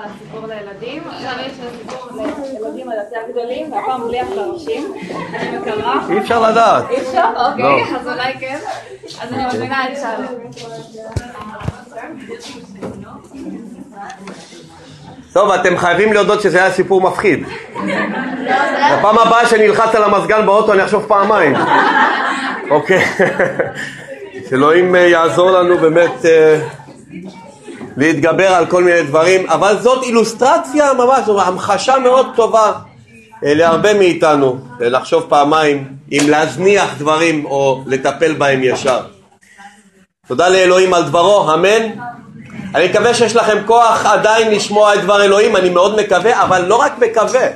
סיפור לילדים, עכשיו יש סיפור לילדים על יותר גדולים, והפעם בלי הפרשים, אני מקווה. אי אפשר לדעת. אי אפשר? אוקיי, לא. אז אולי כן. אז אני מזמינה את שלום. טוב, אתם חייבים להודות שזה היה סיפור מפחיד. בפעם הבאה שאני אלחץ על המזגן באוטו אני אחשוב פעמיים. אוקיי. שאלוהים אה, יעזור לנו באמת אה, להתגבר על כל מיני דברים, אבל זאת אילוסטרציה ממש, זו המחשה מאוד טובה אה, להרבה מאיתנו, אה, לחשוב פעמיים אם להזניח דברים או לטפל בהם ישר. תודה לאלוהים על דברו, אמן. אני מקווה שיש לכם כוח עדיין לשמוע את דבר אלוהים, אני מאוד מקווה, אבל לא רק מקווה.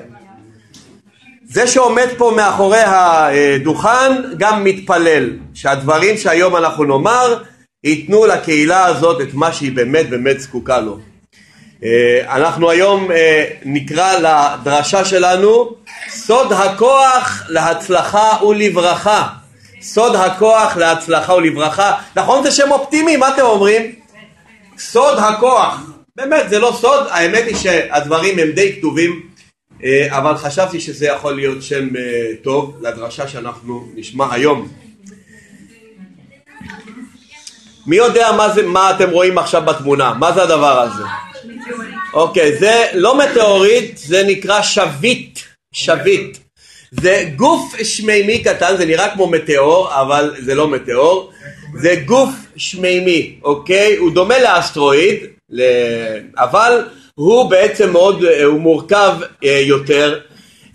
זה שעומד פה מאחורי הדוכן גם מתפלל שהדברים שהיום אנחנו נאמר ייתנו לקהילה הזאת את מה שהיא באמת באמת זקוקה לו. אה, אנחנו היום אה, נקרא לדרשה שלנו סוד הכוח להצלחה ולברכה. סוד הכוח להצלחה ולברכה. נכון זה שם אופטימי? מה אתם אומרים? סוד הכוח. באמת זה לא סוד, האמת היא שהדברים הם די כתובים אה, אבל חשבתי שזה יכול להיות שם טוב לדרשה שאנחנו נשמע היום. מי יודע מה, זה, מה אתם רואים עכשיו בתמונה? מה זה הדבר הזה? אוקיי, זה לא מטאוריט, זה נקרא שביט, שביט. זה גוף שמימי קטן, זה נראה כמו מטאור, אבל זה לא מטאור. זה גוף שמימי, אוקיי? הוא דומה לאסטרואיד, אבל הוא בעצם מאוד, הוא מורכב אה, יותר,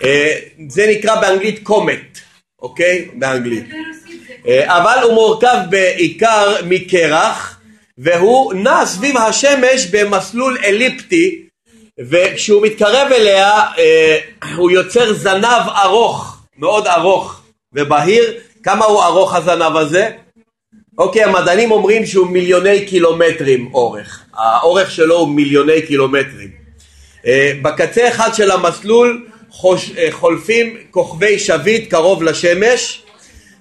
אה, זה נקרא באנגלית קומט, אוקיי? באנגלית. אה, אבל הוא מורכב בעיקר מקרח, והוא נע סביב השמש במסלול אליפטי, וכשהוא מתקרב אליה הוא יוצר זנב ארוך, מאוד ארוך ובהיר. כמה הוא ארוך הזנב הזה? אוקיי, המדענים אומרים שהוא מיליוני קילומטרים אורך. האורך שלו הוא מיליוני קילומטרים. אה, בקצה אחד של המסלול אה, חולפים כוכבי שביט קרוב לשמש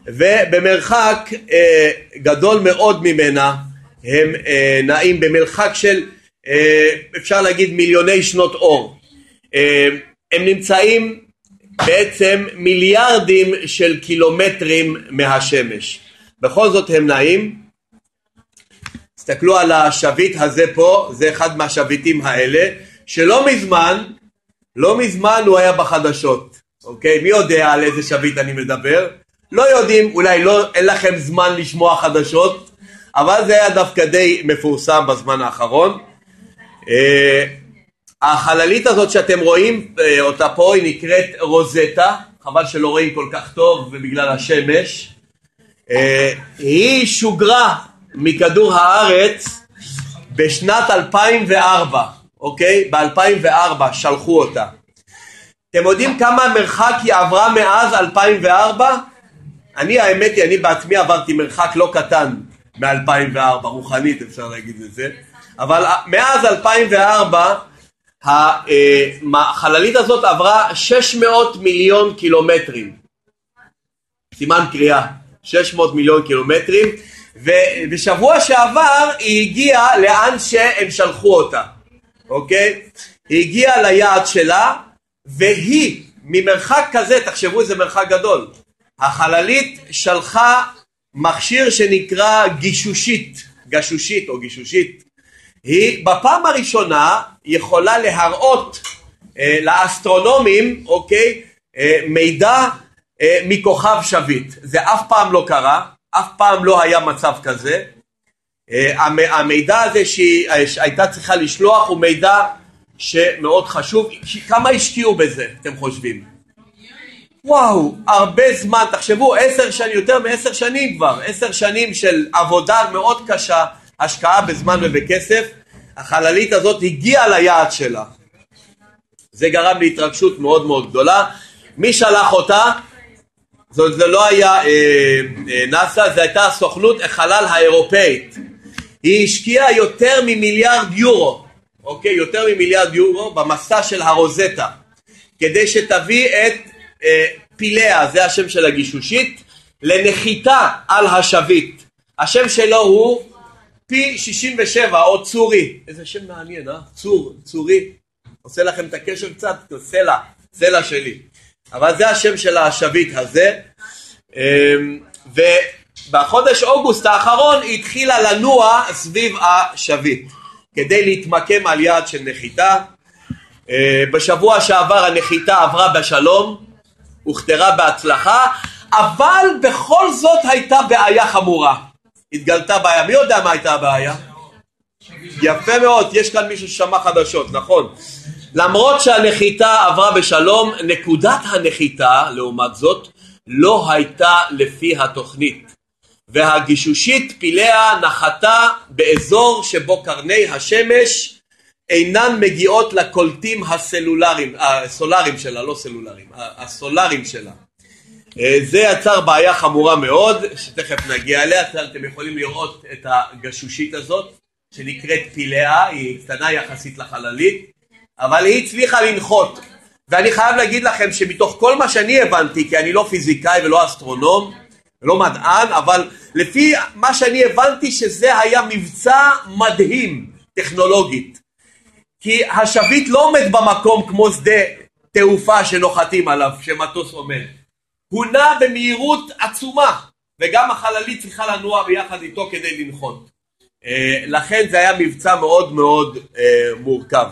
ובמרחק אה, גדול מאוד ממנה הם נעים במרחק של אפשר להגיד מיליוני שנות אור. הם נמצאים בעצם מיליארדים של קילומטרים מהשמש. בכל זאת הם נעים. תסתכלו על השביט הזה פה, זה אחד מהשביטים האלה, שלא מזמן, לא מזמן הוא היה בחדשות, אוקיי? מי יודע על איזה שביט אני מדבר? לא יודעים, אולי לא, אין לכם זמן לשמוע חדשות, אבל זה היה דווקא די מפורסם בזמן האחרון. אה, החללית הזאת שאתם רואים אה, אותה פה היא נקראת רוזטה, חבל שלא רואים כל כך טוב ובגלל השמש. אה, היא שוגרה מכדור הארץ בשנת 2004, אוקיי? ב-2004 שלחו אותה. אתם יודעים כמה מרחק היא עברה מאז 2004? אני האמת היא, אני בעצמי עברתי מרחק לא קטן מ-2004, רוחנית אפשר להגיד את זה, אבל מאז 2004 החללית הזאת עברה 600 מיליון קילומטרים. סימן קריאה. 600 מיליון קילומטרים ובשבוע שעבר היא הגיעה לאן שהם שלחו אותה, אוקיי? היא הגיעה ליעד שלה והיא ממרחק כזה, תחשבו איזה מרחק גדול, החללית שלחה מכשיר שנקרא גישושית, גשושית או גישושית, היא בפעם הראשונה יכולה להראות אה, לאסטרונומים, אוקיי, אה, מידע אה, מכוכב שביט. זה אף פעם לא קרה, אף פעם לא היה מצב כזה. אה, המידע הזה שהיא אה, הייתה צריכה לשלוח הוא מידע שמאוד חשוב. כמה השקיעו בזה, אתם חושבים? וואו, הרבה זמן, תחשבו, עשר שנים, יותר מעשר שנים כבר, עשר שנים של עבודה מאוד קשה, השקעה בזמן ובכסף, החללית הזאת הגיעה ליעד שלה. זה גרם להתרגשות מאוד מאוד גדולה. מי שלח אותה? זאת זה לא היה אה, אה, נאס"א, זו הייתה הסוכנות החלל האירופאית. היא השקיעה יותר ממיליארד יורו, אוקיי? יותר ממיליארד יורו במסע של הרוזטה, כדי שתביא את אה, פיליה, זה השם של הגישושית, לנחיתה על השביט. השם שלו הוא פי 67 או צורי, איזה שם מעניין, אה? צור, צורי, עושה לכם את הקשר קצת, סלע, סלע שלי. אבל זה השם של השביט הזה. אמ, ובחודש אוגוסט האחרון היא התחילה לנוע סביב השביט כדי להתמקם על יעד של נחיתה. אה, בשבוע שעבר הנחיתה עברה בשלום, הוכתרה בהצלחה, אבל בכל זאת הייתה בעיה חמורה. התגלתה בעיה. מי יודע מה הייתה הבעיה? יפה מאוד, יש כאן מישהו ששמע חדשות, נכון. למרות שהנחיתה עברה בשלום, נקודת הנחיתה, לעומת זאת, לא הייתה לפי התוכנית. והגישושית פיליה נחתה באזור שבו קרני השמש אינן מגיעות לקולטים הסלולריים, הסולריים שלה, לא סלולריים, הסולריים שלה. אה, זה יצר בעיה חמורה מאוד, שתכף נגיע אליה, אתם יכולים לראות את הגשושית הזאת, שנקראת פילאה, היא קטנה יחסית לחללית, אבל היא הצליחה לנחות. ואני חייב להגיד לכם שמתוך כל מה שאני הבנתי, כי אני לא פיזיקאי ולא אסטרונום, ולא מדען, אבל לפי מה שאני הבנתי שזה היה מבצע מדהים טכנולוגית. כי השביט לא עומד במקום כמו שדה תעופה שנוחתים עליו, שמטוס עומד. הוא נע במהירות עצומה, וגם החללית צריכה לנוע ביחד איתו כדי לנחות. אה, לכן זה היה מבצע מאוד מאוד אה, מורכב.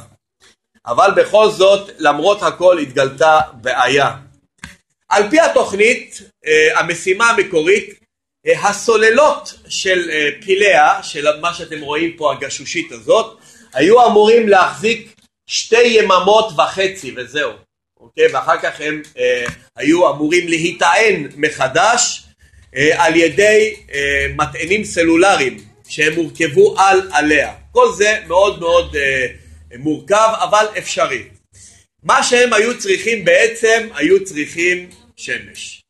אבל בכל זאת, למרות הכל התגלתה בעיה. על פי התוכנית, אה, המשימה המקורית, הסוללות של פיליה, של מה שאתם רואים פה, הגשושית הזאת, היו אמורים להחזיק שתי יממות וחצי וזהו. אוקיי? ואחר כך הם אה, היו אמורים להיטען מחדש אה, על ידי אה, מטענים סלולריים שהם הורכבו על עליה. כל זה מאוד מאוד אה, מורכב אבל אפשרי. מה שהם היו צריכים בעצם, היו צריכים שמש.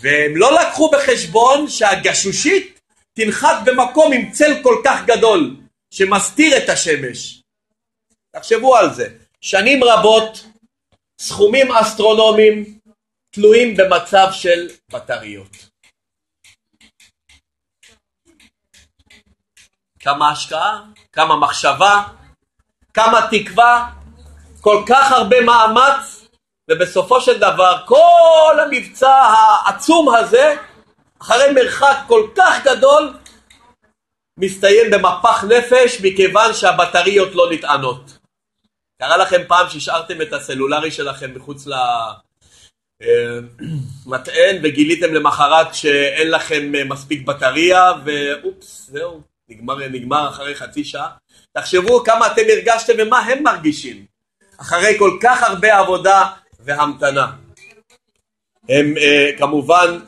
והם לא לקחו בחשבון שהגשושית תנחת במקום עם צל כל כך גדול שמסתיר את השמש. תחשבו על זה. שנים רבות סכומים אסטרונומיים תלויים במצב של בטריות. כמה השקעה, כמה מחשבה, כמה תקווה, כל כך הרבה מאמץ, ובסופו של דבר כל המבצע העצום הזה, אחרי מרחק כל כך גדול, מסתיים במפח נפש מכיוון שהבטריות לא נטענות. קרה לכם פעם שהשארתם את הסלולרי שלכם מחוץ למטען וגיליתם למחרת שאין לכם אה, מספיק בטריה ואופס זהו נגמר, נגמר אחרי חצי שעה תחשבו כמה אתם הרגשתם ומה הם מרגישים אחרי כל כך הרבה עבודה והמתנה הם uh, כמובן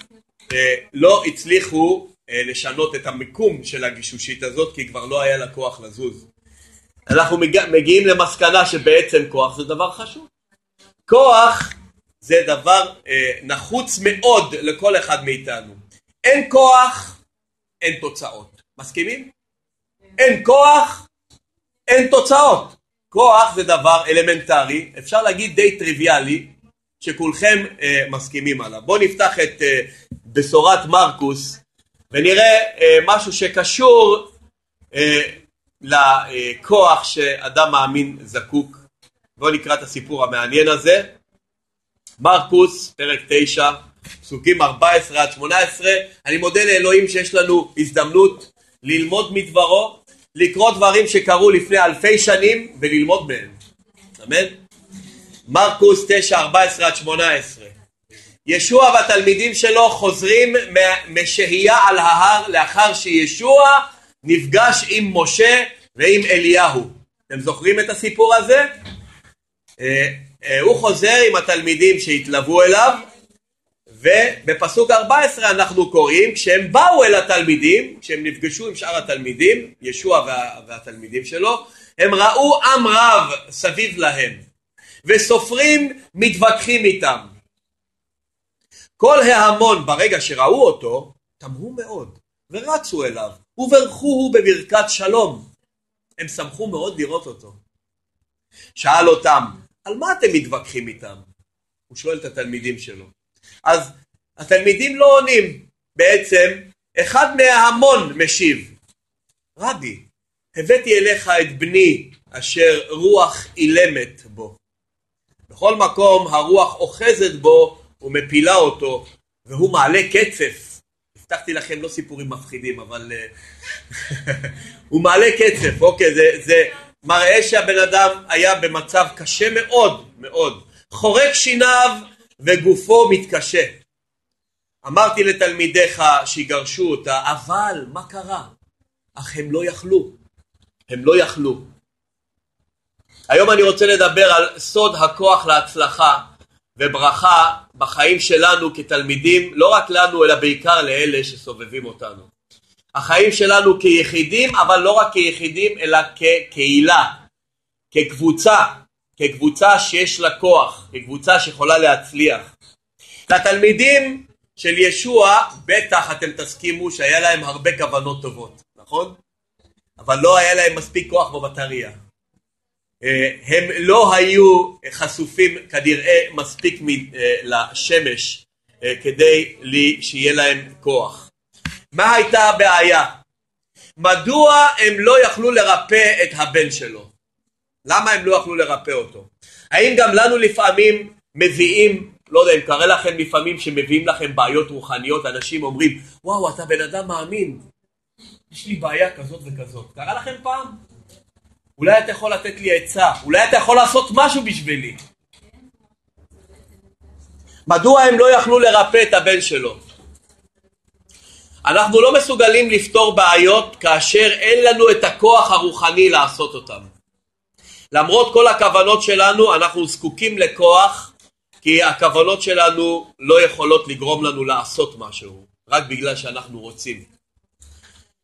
לא הצליחו לשנות את המיקום של הגישושית הזאת כי כבר לא היה לה כוח לזוז אנחנו מגיעים למסקנה שבעצם כוח זה דבר חשוב. כוח זה דבר אה, נחוץ מאוד לכל אחד מאיתנו. אין כוח, אין תוצאות. מסכימים? אין כוח, אין תוצאות. כוח זה דבר אלמנטרי, אפשר להגיד די טריוויאלי, שכולכם אה, מסכימים עליו. בואו נפתח את אה, בשורת מרקוס ונראה אה, משהו שקשור אה, לכוח שאדם מאמין זקוק. בואו נקרא את הסיפור המעניין הזה. מרקוס, פרק 9, פסוקים 14 עד 18. אני מודה לאלוהים שיש לנו הזדמנות ללמוד מדברו, לקרוא דברים שקרו לפני אלפי שנים וללמוד מהם. אמן? מרקוס 9, 14 עד 18. ישוע והתלמידים שלו חוזרים משהייה על ההר לאחר שישוע נפגש עם משה ועם אליהו. אתם זוכרים את הסיפור הזה? אה, אה, הוא חוזר עם התלמידים שהתלוו אליו ובפסוק 14 אנחנו קוראים כשהם באו אל התלמידים, כשהם נפגשו עם שאר התלמידים, ישוע וה, והתלמידים שלו, הם ראו עם רב סביב להם וסופרים מתווכחים איתם. כל ההמון ברגע שראו אותו תמהו מאוד ורצו אליו וברכוהו בברכת שלום. הם שמחו מאוד לראות אותו. שאל אותם, על מה אתם מתווכחים איתם? הוא שואל את התלמידים שלו. אז התלמידים לא עונים, בעצם אחד מההמון משיב. רבי, הבאתי אליך את בני אשר רוח אילמת בו. בכל מקום הרוח אוחזת בו ומפילה אותו והוא מעלה קצף. הבטחתי לכם לא סיפורים מפחידים אבל אה, הוא מעלה קצף, אוקיי, זה, זה מראה שהבן אדם היה במצב קשה מאוד מאוד. חורק שיניו וגופו מתקשה. אמרתי לתלמידיך שיגרשו אותה, אבל מה קרה? אך הם לא יכלו. הם לא יכלו. היום אני רוצה לדבר על סוד הכוח להצלחה וברכה בחיים שלנו כתלמידים, לא רק לנו אלא בעיקר לאלה שסובבים אותנו. החיים שלנו כיחידים, אבל לא רק כיחידים אלא כקהילה, כקבוצה, כקבוצה שיש לה כוח, כקבוצה שיכולה להצליח. לתלמידים של ישוע, בטח אתם תסכימו שהיה להם הרבה כוונות טובות, נכון? אבל לא היה להם מספיק כוח בבטריה. אה, הם לא היו חשופים כנראה מספיק אה, לשמש אה, כדי שיהיה להם כוח. מה הייתה הבעיה? מדוע הם לא יכלו לרפא את הבן שלו? למה הם לא יכלו לרפא אותו? האם גם לנו לפעמים מביאים, לא יודע אם קרה לכם לפעמים שמביאים לכם בעיות רוחניות, אנשים אומרים וואו אתה בן אדם מאמין, יש לי בעיה כזאת וכזאת. קרה לכם פעם? אולי אתה יכול לתת לי עצה, אולי אתה יכול לעשות משהו בשבילי. מדוע הם לא יכלו לרפא את הבן שלו? אנחנו לא מסוגלים לפתור בעיות כאשר אין לנו את הכוח הרוחני לעשות אותם. למרות כל הכוונות שלנו, אנחנו זקוקים לכוח, כי הכוונות שלנו לא יכולות לגרום לנו לעשות משהו, רק בגלל שאנחנו רוצים.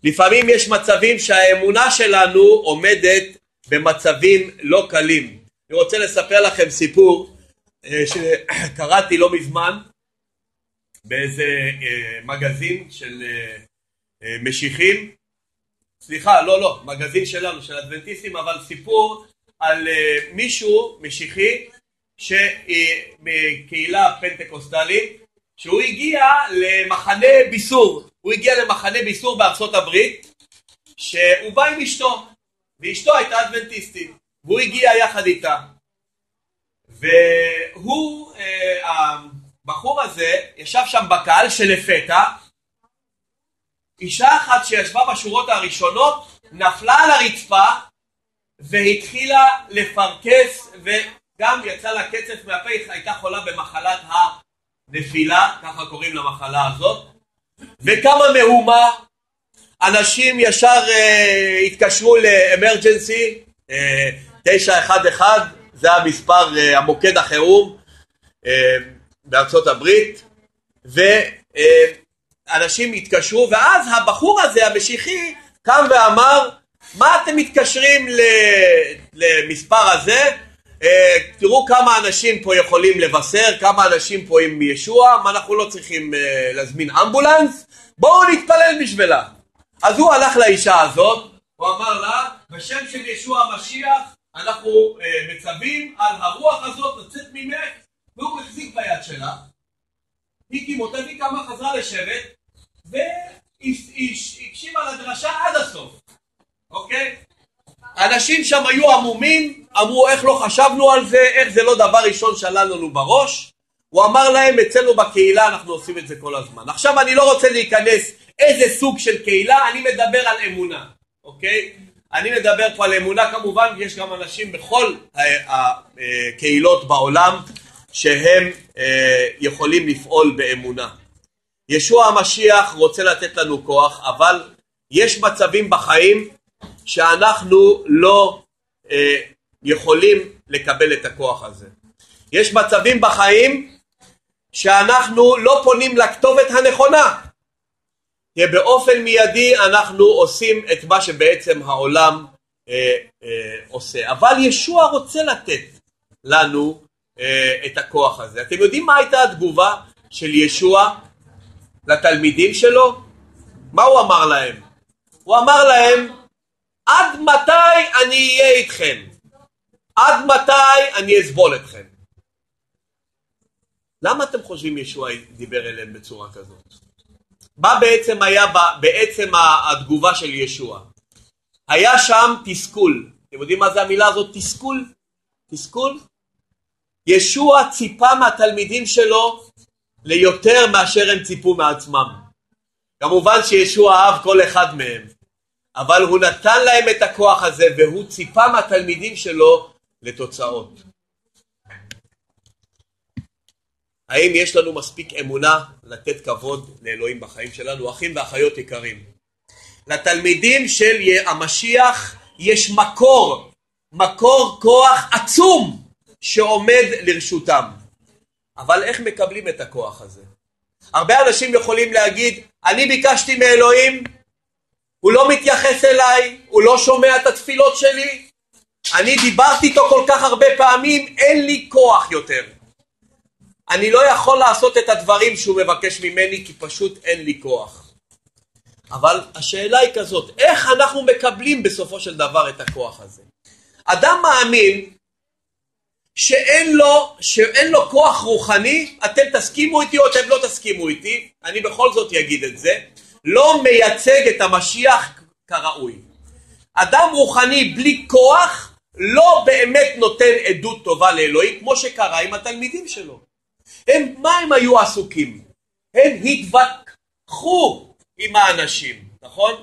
לפעמים יש מצבים שהאמונה שלנו עומדת במצבים לא קלים. אני רוצה לספר לכם סיפור אה, שקראתי לא מזמן באיזה אה, מגזין של אה, משיחים, סליחה, לא, לא, מגזין שלנו, של אדבנטיסטים, אבל סיפור על מישהו משיחי מקהילה פנטקוסטלית שהוא הגיע למחנה ביסור, הוא הגיע למחנה ביסור בארצות הברית שהוא בא עם אשתו ואשתו הייתה אדבנטיסטית, והוא הגיע יחד איתה. והוא, אה, הבחור הזה, ישב שם בקהל שלפתע, אישה אחת שישבה בשורות הראשונות נפלה על הרצפה והתחילה לפרכס וגם יצא לה קצף מהפה, הייתה חולה במחלת הנפילה, ככה קוראים למחלה הזאת, וקמה מהומה אנשים ישר uh, התקשרו לאמרג'נסי, uh, 911, זה המספר, uh, המוקד החירום uh, בארצות הברית, ואנשים uh, התקשרו, ואז הבחור הזה, המשיחי, קם ואמר, מה אתם מתקשרים למספר הזה? Uh, תראו כמה אנשים פה יכולים לבשר, כמה אנשים פה עם ישוע, מה אנחנו לא צריכים uh, להזמין אמבולנס? בואו נתפלל בשבילה. אז הוא הלך לאישה הזאת, הוא אמר לה, בשם של ישוע המשיח אנחנו אה, מצווים על הרוח הזאת לצאת ממך, והוא החזיק ביד שלה, היא כימותה והיא קמה חזרה לשבת, והקשיבה לדרשה עד הסוף, אוקיי? אנשים שם היו עמומים, אמרו איך לא חשבנו על זה, איך זה לא דבר ראשון שעלה לנו בראש, הוא אמר להם אצלנו בקהילה אנחנו עושים את זה כל הזמן. עכשיו אני לא רוצה להיכנס איזה סוג של קהילה, אני מדבר על אמונה, אוקיי? אני מדבר פה על אמונה כמובן, יש גם אנשים בכל הקהילות בעולם שהם אה, יכולים לפעול באמונה. ישוע המשיח רוצה לתת לנו כוח, אבל יש מצבים בחיים שאנחנו לא אה, יכולים לקבל את הכוח הזה. יש מצבים בחיים שאנחנו לא פונים לכתובת הנכונה. כי באופן מיידי אנחנו עושים את מה שבעצם העולם אה, אה, עושה. אבל ישוע רוצה לתת לנו אה, את הכוח הזה. אתם יודעים מה הייתה התגובה של ישוע לתלמידים שלו? מה הוא אמר להם? הוא אמר להם, עד מתי אני אהיה איתכם? עד מתי אני אסבול אתכם? למה אתם חושבים ישוע דיבר אליהם בצורה כזאת? מה בעצם היה בעצם התגובה של ישוע? היה שם תסכול. אתם יודעים מה זה המילה הזאת תסכול? תסכול? ישוע ציפה מהתלמידים שלו ליותר מאשר הם ציפו מעצמם. כמובן שישוע אהב כל אחד מהם, אבל הוא נתן להם את הכוח הזה והוא ציפה מהתלמידים שלו לתוצאות. האם יש לנו מספיק אמונה לתת כבוד לאלוהים בחיים שלנו? אחים ואחיות יקרים, לתלמידים של המשיח יש מקור, מקור כוח עצום שעומד לרשותם. אבל איך מקבלים את הכוח הזה? הרבה אנשים יכולים להגיד, אני ביקשתי מאלוהים, הוא לא מתייחס אליי, הוא לא שומע את התפילות שלי, אני דיברתי איתו כל כך הרבה פעמים, אין לי כוח יותר. אני לא יכול לעשות את הדברים שהוא מבקש ממני כי פשוט אין לי כוח. אבל השאלה היא כזאת, איך אנחנו מקבלים בסופו של דבר את הכוח הזה? אדם מאמין שאין לו, שאין לו כוח רוחני, אתם תסכימו איתי או אתם לא תסכימו איתי, אני בכל זאת אגיד את זה, לא מייצג את המשיח כראוי. אדם רוחני בלי כוח לא באמת נותן עדות טובה לאלוהים כמו שקרה עם התלמידים שלו. הם, מה הם היו עסוקים? הם התווכחו עם האנשים, נכון?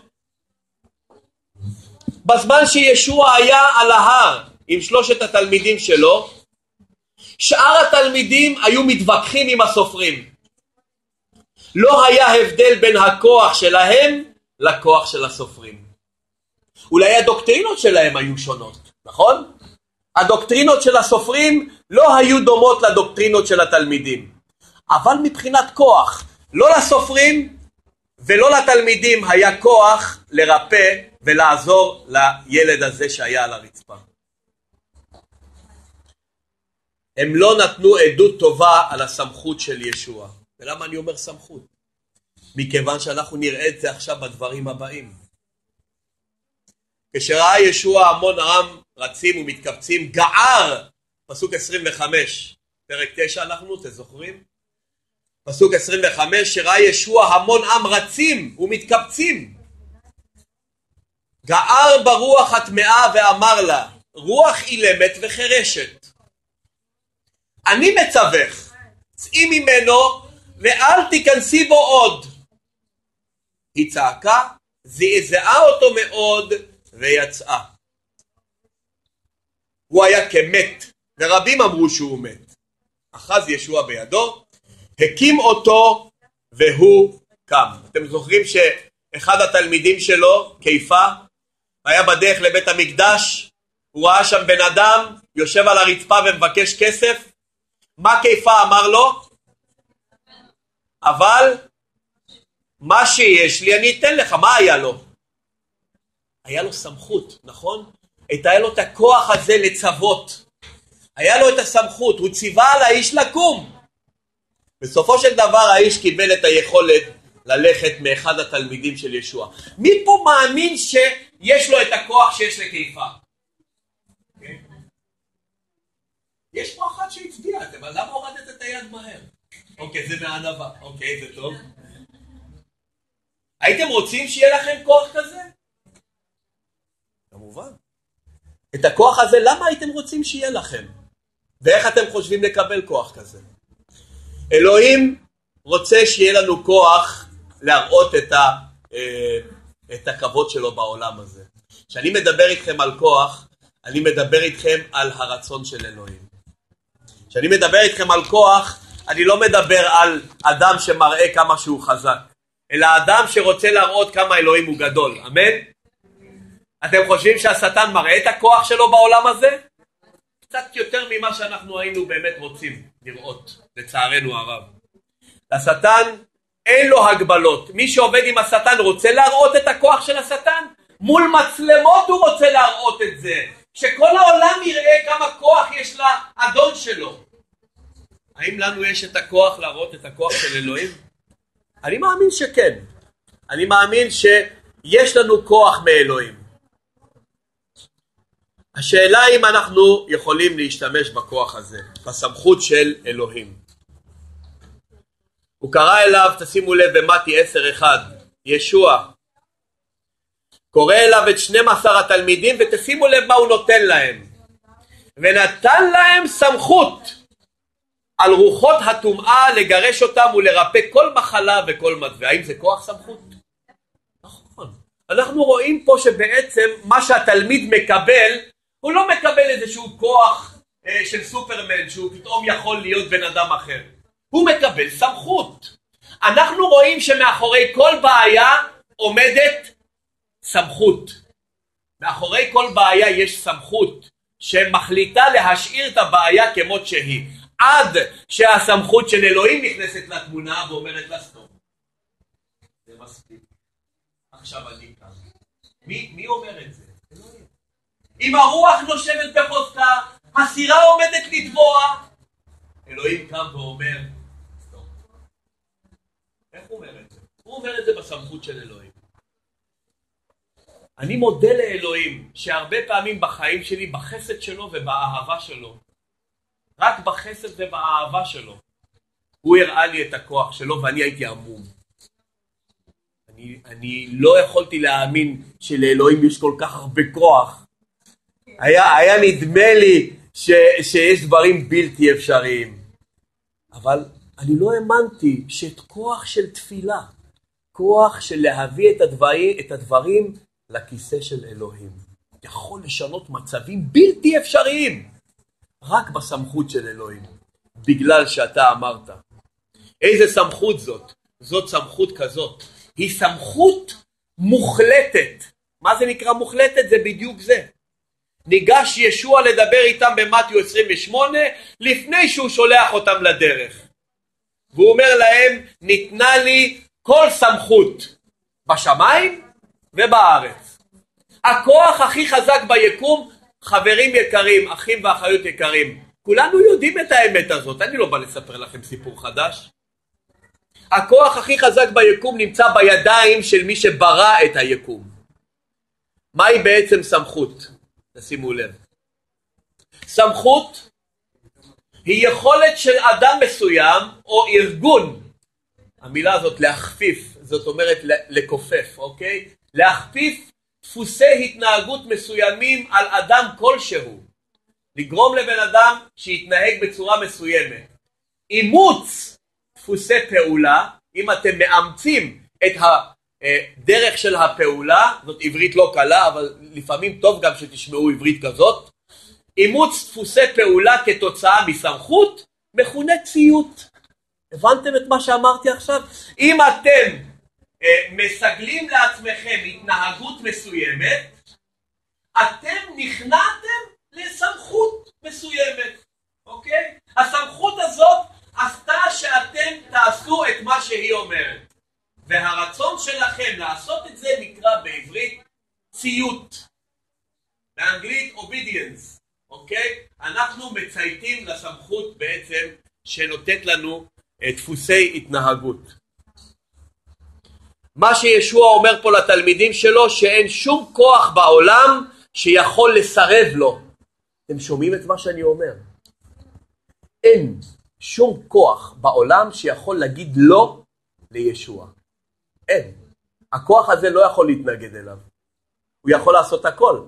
בזמן שישוע היה על ההר עם שלושת התלמידים שלו, שאר התלמידים היו מתווכחים עם הסופרים. לא היה הבדל בין הכוח שלהם לכוח של הסופרים. אולי הדוקטרינות שלהם היו שונות, נכון? הדוקטרינות של הסופרים לא היו דומות לדוקטרינות של התלמידים. אבל מבחינת כוח, לא לסופרים ולא לתלמידים היה כוח לרפא ולעזור לילד הזה שהיה על הרצפה. הם לא נתנו עדות טובה על הסמכות של ישוע. ולמה אני אומר סמכות? מכיוון שאנחנו נראה את זה עכשיו בדברים הבאים. כשראה ישוע המון עם רצים ומתקבצים, גער, פסוק 25, פרק 9 אנחנו, אתם זוכרים? פסוק 25, שראה ישוע המון עם רצים ומתקבצים. גער ברוח הטמאה ואמר לה, רוח אילמת וחירשת. אני מצווך, צאי ממנו ואל תיכנסי בו עוד. היא צעקה, זעזעה אותו מאוד ויצאה. הוא היה כמת, ורבים אמרו שהוא מת. אחז ישוע בידו, הקים אותו והוא קם. אתם זוכרים שאחד התלמידים שלו, קיפה, היה בדרך לבית המקדש, הוא ראה שם בן אדם יושב על הרצפה ומבקש כסף, מה קיפה אמר לו? אבל מה שיש לי אני אתן לך, מה היה לו? היה לו סמכות, נכון? היה לו את הכוח הזה לצוות. היה לו את הסמכות, הוא ציווה על האיש לקום. בסופו של דבר האיש קיבל את היכולת ללכת מאחד התלמידים של ישוע. מי פה מאמין שיש לו את הכוח שיש לקיפה? יש פה אחת שהצביעה, אבל למה הורדת את היד מהר? אוקיי, זה מענווה. אוקיי, זה טוב. הייתם רוצים שיהיה לכם כוח כזה? כמובן. את הכוח הזה, למה הייתם רוצים שיהיה לכם? ואיך אתם חושבים לקבל כוח כזה? אלוהים רוצה שיהיה לנו כוח להראות את, ה, אה, את הכבוד שלו בעולם הזה. כשאני מדבר איתכם על כוח, אני מדבר איתכם על הרצון של אלוהים. כשאני מדבר איתכם על כוח, אני לא מדבר על אדם שמראה כמה שהוא חזק, אלא אדם שרוצה להראות כמה אלוהים הוא גדול, אמן? אתם חושבים שהשטן מראה את הכוח שלו בעולם הזה? קצת יותר ממה שאנחנו היינו באמת רוצים לראות, לצערנו הרב. לשטן אין לו הגבלות. מי שעובד עם השטן רוצה להראות את הכוח של השטן? מול מצלמות הוא רוצה להראות את זה. שכל העולם יראה כמה כוח יש לאדון שלו. האם לנו יש את הכוח להראות את הכוח של אלוהים? אני מאמין שכן. אני מאמין שיש לנו כוח מאלוהים. השאלה אם אנחנו יכולים להשתמש בכוח הזה, בסמכות של אלוהים. הוא קרא אליו, תשימו לב במתי 10-1, ישוע, קורא אליו את 12 התלמידים ותשימו לב מה הוא נותן להם. ונתן להם סמכות על רוחות הטומאה לגרש אותם ולרפא כל מחלה וכל מדווה. האם זה כוח סמכות? נכון. אנחנו רואים פה שבעצם מה שהתלמיד מקבל, הוא לא מקבל איזשהו כוח אה, של סופרמן שהוא פתאום יכול להיות בן אדם אחר. הוא מקבל סמכות. אנחנו רואים שמאחורי כל בעיה עומדת סמכות. מאחורי כל בעיה יש סמכות שמחליטה להשאיר את הבעיה כמות שהיא. עד שהסמכות של אלוהים נכנסת לתמונה ואומרת לה סטופ. זה מספיק. עכשיו אני כאן. מי, מי אומר את זה? אם הרוח נושבת בחוזקה, הסירה עומדת לטבוע. אלוהים קם ואומר. איך הוא אומר את זה? הוא אומר את זה בסמכות של אלוהים. אני מודה לאלוהים שהרבה פעמים בחיים שלי, בחסד שלו ובאהבה שלו, רק בחסד ובאהבה שלו, הוא הראה לי את הכוח שלו ואני הייתי עמום. אני, אני לא יכולתי להאמין שלאלוהים יש כל כך הרבה כוח. היה, היה נדמה לי ש, שיש דברים בלתי אפשריים. אבל אני לא האמנתי שאת כוח של תפילה, כוח של להביא את הדברים, את הדברים לכיסא של אלוהים, יכול לשנות מצבים בלתי אפשריים. רק בסמכות של אלוהים, בגלל שאתה אמרת. איזה סמכות זאת? זאת סמכות כזאת. היא סמכות מוחלטת. מה זה נקרא מוחלטת? זה בדיוק זה. ניגש ישוע לדבר איתם במתיו 28 לפני שהוא שולח אותם לדרך. והוא אומר להם, ניתנה לי כל סמכות בשמיים ובארץ. הכוח הכי חזק ביקום חברים יקרים, אחים ואחיות יקרים, כולנו יודעים את האמת הזאת, אני לא בא לספר לכם סיפור חדש. הכוח הכי חזק ביקום נמצא בידיים של מי שברא את היקום. מהי בעצם סמכות? תשימו לב. סמכות היא יכולת של אדם מסוים או ארגון, המילה הזאת להכפיף, זאת אומרת לכופף, אוקיי? להכפיף דפוסי התנהגות מסוימים על אדם כלשהו, לגרום לבן אדם שיתנהג בצורה מסוימת. אימוץ דפוסי פעולה, אם אתם מאמצים את הדרך של הפעולה, זאת עברית לא קלה, אבל לפעמים טוב גם שתשמעו עברית כזאת, אימוץ דפוסי פעולה כתוצאה מסמכות, מכונה ציות. הבנתם את מה שאמרתי עכשיו? אם אתם אה, מסגלים לעצמכם התנהגות מסוימת, אתם נכנעתם לסמכות מסוימת, אוקיי? הסמכות הזאת עשתה שאתם תעשו את מה שהיא אומרת. והרצון שלכם לעשות את זה נקרא בעברית ציות. באנגלית obedience, אוקיי? אנחנו מצייתים לסמכות בעצם שנותנת לנו אה, דפוסי התנהגות. מה שישוע אומר פה לתלמידים שלו שאין שום כוח בעולם שיכול לסרב לו. אתם שומעים את מה שאני אומר? אין שום כוח בעולם שיכול להגיד לא לישוע. אין. הכוח הזה לא יכול להתנגד אליו. הוא יכול לעשות הכל.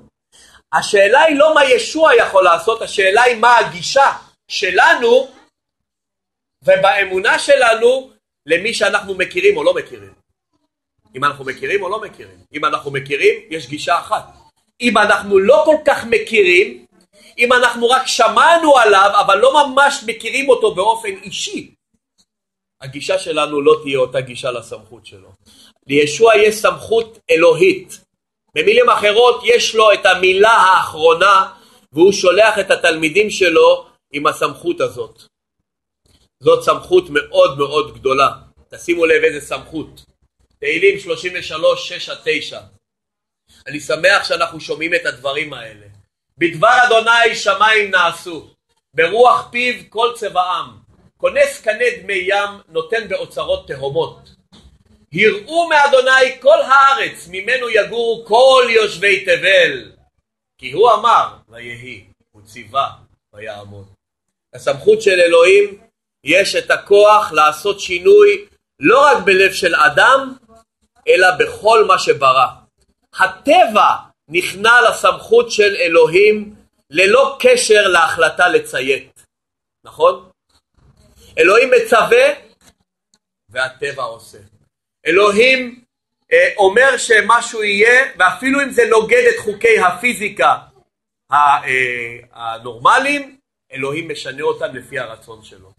השאלה היא לא מה ישוע יכול לעשות, השאלה היא מה הגישה שלנו ובאמונה שלנו למי שאנחנו מכירים או לא מכירים. אם אנחנו מכירים או לא מכירים. אם אנחנו מכירים, יש גישה אחת. אם אנחנו לא כל כך מכירים, אם אנחנו רק שמענו עליו, אבל לא ממש מכירים אותו באופן אישי, הגישה שלנו לא תהיה אותה גישה לסמכות שלו. לישוע יש סמכות אלוהית. במילים אחרות, יש לו את המילה האחרונה, והוא שולח את התלמידים שלו עם הסמכות הזאת. זאת סמכות מאוד מאוד גדולה. תשימו לב איזה סמכות. תהילים 33, 6 עד 9. אני שמח שאנחנו שומעים את הדברים האלה. בדבר אדוני שמיים נעשו, ברוח פיו כל צבעם, כונס קנה דמי ים, נותן באוצרות תהומות. הראו מאדוני כל הארץ, ממנו יגורו כל יושבי תבל. כי הוא אמר, ויהי, הוא ציווה, ויעמוד. הסמכות של אלוהים, יש את הכוח לעשות שינוי לא רק בלב של אדם, אלא בכל מה שברא. הטבע נכנע לסמכות של אלוהים ללא קשר להחלטה לציית, נכון? אלוהים מצווה והטבע עושה. אלוהים אה, אומר שמשהו יהיה, ואפילו אם זה נוגד את חוקי הפיזיקה אה, הנורמליים, אלוהים משנה אותם לפי הרצון שלו.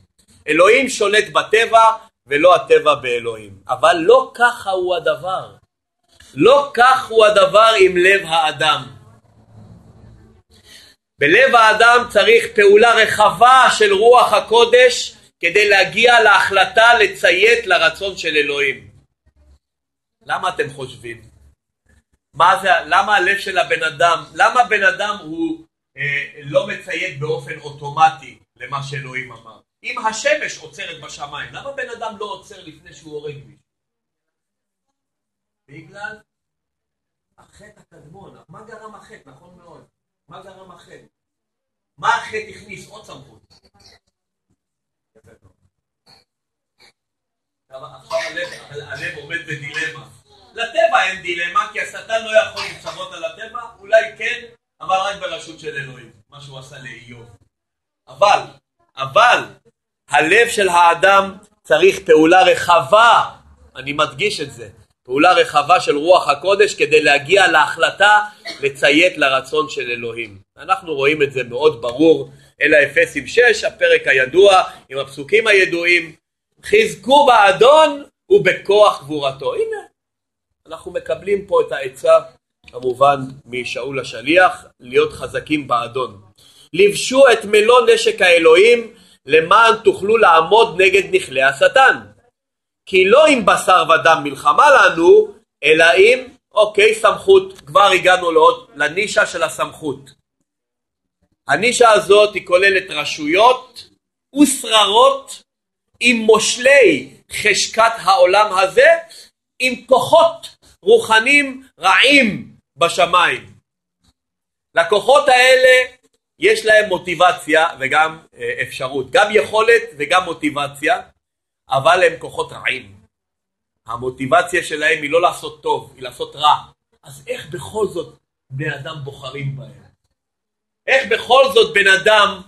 אלוהים שולט בטבע ולא הטבע באלוהים. אבל לא ככה הוא הדבר. לא כך הוא הדבר עם לב האדם. בלב האדם צריך פעולה רחבה של רוח הקודש כדי להגיע להחלטה לציית לרצון של אלוהים. למה אתם חושבים? מה זה, למה הלב של הבן אדם, למה בן אדם הוא אה, לא מציית באופן אוטומטי למה שאלוהים אמר? אם השמש עוצרת בשמיים, למה בן אדם לא עוצר לפני שהוא הורג מישהו? בגלל החטא הקדמון. מה גרם החטא? נכון מאוד. מה גרם החטא? מה החטא הכניס? עוד סמכות. הלב עומד בדילמה. לטבע אין דילמה, כי השטן לא יכול לצוות על הטבע, אולי כן, אבל רק ברשות של אלוהים, מה שהוא עשה לאיוב. אבל, אבל, הלב של האדם צריך פעולה רחבה, אני מדגיש את זה, פעולה רחבה של רוח הקודש כדי להגיע להחלטה לציית לרצון של אלוהים. אנחנו רואים את זה מאוד ברור, אל האפסים 6, הפרק הידוע עם הפסוקים הידועים, חזקו באדון ובכוח גבורתו. הנה, אנחנו מקבלים פה את העצה כמובן משאול השליח, להיות חזקים באדון. לבשו את מלוא נשק האלוהים למען תוכלו לעמוד נגד נכלי השטן. כי לא עם בשר ודם מלחמה לנו, אלא עם, אוקיי, סמכות. כבר הגענו לעוד, לנישה של הסמכות. הנישה הזאת היא כוללת רשויות ושררות עם מושלי חשקת העולם הזה, עם כוחות רוחנים רעים בשמיים. לכוחות האלה יש להם מוטיבציה וגם אה, אפשרות, גם יכולת וגם מוטיבציה, אבל הם כוחות רעים. המוטיבציה שלהם היא לא לעשות טוב, היא לעשות רע. אז איך בכל זאת בני אדם בוחרים בהם? איך בכל זאת בן אדם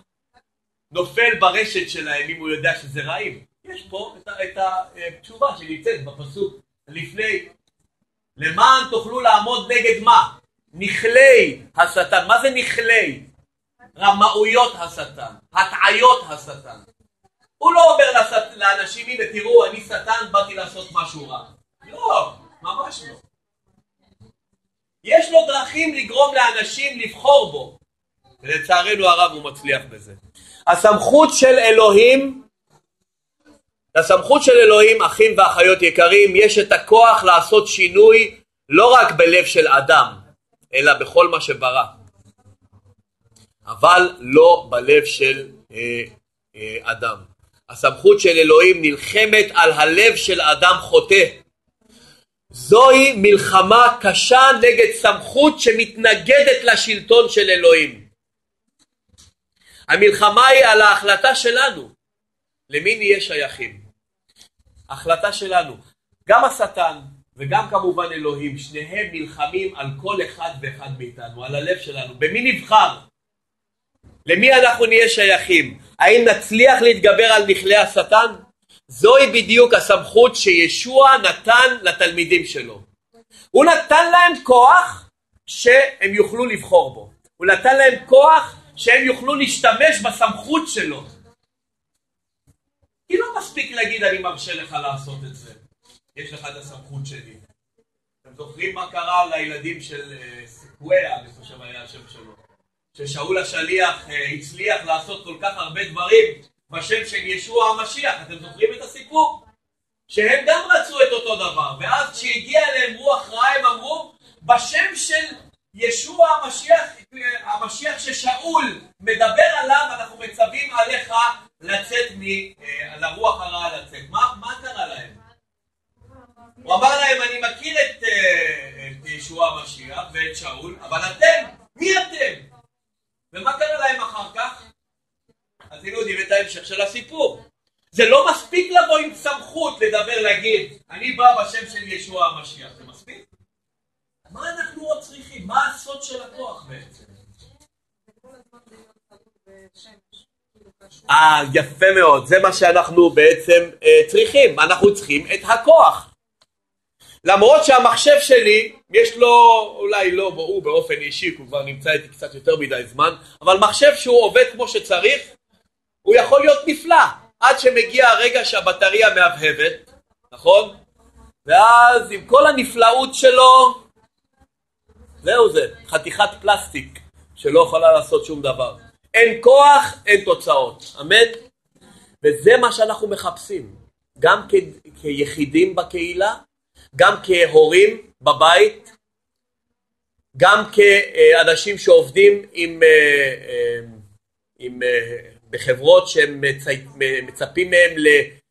נופל ברשת שלהם אם הוא יודע שזה רעים? יש פה את התשובה שנמצאת בפסוק לפני. למען תוכלו לעמוד נגד מה? נכלי השטן. מה זה נכלי? רמאויות השטן, הטעיות השטן. הוא לא אומר לסט... לאנשים, הנה תראו, אני שטן, באתי לעשות משהו רע. לא, ממש לא. יש לו דרכים לגרום לאנשים לבחור בו, ולצערנו הרב הוא מצליח בזה. הסמכות של אלוהים, לסמכות של אלוהים, אחים ואחיות יקרים, יש את הכוח לעשות שינוי לא רק בלב של אדם, אלא בכל מה שברא. אבל לא בלב של אה, אה, אדם. הסמכות של אלוהים נלחמת על הלב של אדם חוטא. זוהי מלחמה קשה נגד סמכות שמתנגדת לשלטון של אלוהים. המלחמה היא על ההחלטה שלנו, למי נהיה שייכים. החלטה שלנו. גם השטן וגם כמובן אלוהים, שניהם נלחמים על כל אחד ואחד מאיתנו, על הלב שלנו. במי נבחר? למי אנחנו נהיה שייכים? האם נצליח להתגבר על מכלי השטן? זוהי בדיוק הסמכות שישוע נתן לתלמידים שלו. הוא נתן להם כוח שהם יוכלו לבחור בו. הוא נתן להם כוח שהם יוכלו להשתמש בסמכות שלו. כי לא מספיק להגיד אני מרשה לך לעשות את זה. יש לך את הסמכות שלי. אתם זוכרים מה קרה לילדים של אה, סקוויה, אני חושב היה השם שלו. ששאול השליח אה, הצליח לעשות כל כך הרבה דברים בשם של ישוע המשיח. אתם זוכרים את הסיפור? שהם גם רצו את אותו דבר, ואז כשהגיע אליהם רוח רעה הם אמרו, בשם של ישוע המשיח, המשיח ששאול מדבר עליו, אנחנו מצווים עליך לצאת מ... אה, לרוח הרעה לצאת. מה, מה קרה להם? הוא אמר להם, אני מכיר את, אה, את ישוע המשיח ואת שאול, אבל אתם, מי אתם? ומה קרה להם אחר כך? אתם יודעים את ההמשך של הסיפור. זה לא מספיק לבוא עם סמכות לדבר, להגיד, אני בא בשם של ישוע המשיח? מה אנחנו עוד צריכים? מה הסוד של הכוח בעצם? אה, יפה מאוד, זה מה שאנחנו בעצם אה, צריכים, אנחנו צריכים את הכוח. למרות שהמחשב שלי, יש לו, אולי לא הוא באופן אישי, הוא כבר נמצא איתי קצת יותר מדי זמן, אבל מחשב שהוא עובד כמו שצריך, הוא יכול להיות נפלא, עד שמגיע הרגע שהבטריה מהבהבת, נכון? ואז עם כל הנפלאות שלו, זהו זה, חתיכת פלסטיק שלא יכולה לעשות שום דבר. אין כוח, אין תוצאות, אמן? וזה מה שאנחנו מחפשים, גם כיחידים בקהילה, גם כהורים בבית, גם כאנשים שעובדים עם, אה, אה, עם, אה, בחברות שהם מצפים מהם